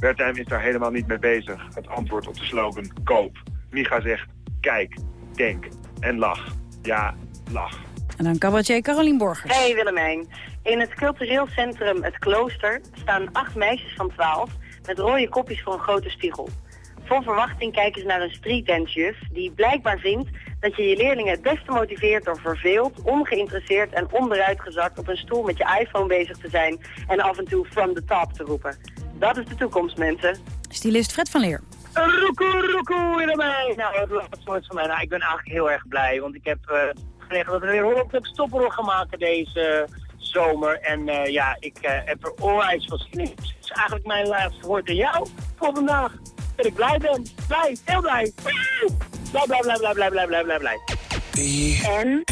Wertheim is daar helemaal niet mee bezig. Het antwoord op de slogan koop. Micha zegt kijk, denk en lach. Ja, lach. En dan cabaretier Carolien Borgers. Hey Willemijn. In het cultureel centrum Het Klooster staan acht meisjes van 12 met rode kopjes voor een grote spiegel. Vol verwachting kijken ze naar een streetdancejuf die blijkbaar vindt dat je je leerlingen het beste motiveert door verveeld, ongeïnteresseerd en onderuitgezakt op een stoel met je iPhone bezig te zijn en af en toe from the top te roepen. Dat is de toekomst, mensen. Stylist Fred van Leer. Roekoe, roekoe, Willemijn. Nou, het laatste woord van mij. Nou, ik ben eigenlijk heel erg blij, want ik heb uh, gekregen dat we weer 100 Club Stopperog gaan maken deze uh, zomer. En uh, ja, ik heb er onwijs veel zin in. Het is eigenlijk mijn laatste woord aan jou voor vandaag. Dat ik blij ben. Blij, heel blij. Blij, blij, blij, blij, blij, blij, blij, blij, blij. En?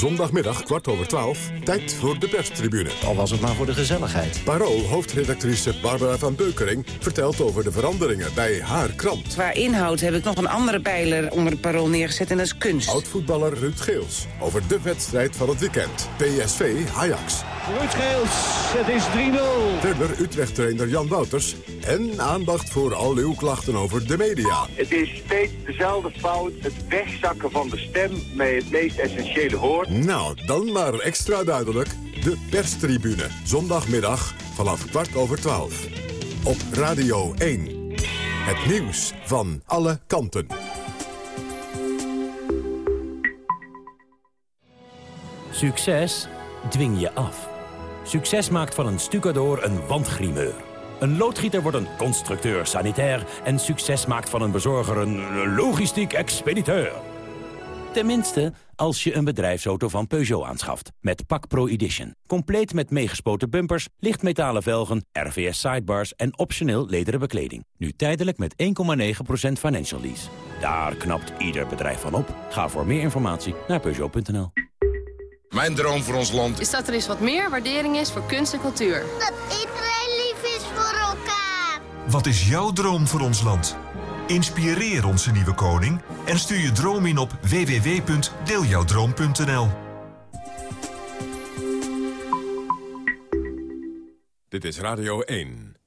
Zondagmiddag kwart over twaalf, tijd voor de perstribune. Al was het maar voor de gezelligheid. Parool hoofdredactrice Barbara van Beukering vertelt over de veranderingen bij haar krant. Qua inhoud heb ik nog een andere pijler onder het parool neergezet en dat is kunst. Oud-voetballer Ruud Geels over de wedstrijd van het weekend. PSV Ajax. Ruud Geels, het is 3-0. Verder Utrecht-trainer Jan Wouters en aandacht voor al uw klachten over de media. Het is steeds dezelfde fout, het wegzakken van de stem met het meest essentiële woord. Nou, dan maar extra duidelijk. De perstribune. Zondagmiddag vanaf kwart over twaalf. Op Radio 1. Het nieuws van alle kanten. Succes dwing je af. Succes maakt van een stucador een wandgrimeur. Een loodgieter wordt een constructeur sanitair... en succes maakt van een bezorger een logistiek expediteur. Tenminste, als je een bedrijfsauto van Peugeot aanschaft. Met Pak Pro Edition. Compleet met meegespoten bumpers, lichtmetalen velgen, RVS sidebars en optioneel lederen bekleding. Nu tijdelijk met 1,9% financial lease. Daar knapt ieder bedrijf van op. Ga voor meer informatie naar Peugeot.nl. Mijn droom voor ons land is dat er eens wat meer waardering is voor kunst en cultuur. Dat iedereen lief is voor elkaar. Wat is jouw droom voor ons land? Inspireer onze nieuwe koning en stuur je droom in op www.deeljouwdroom.nl. Dit is Radio 1.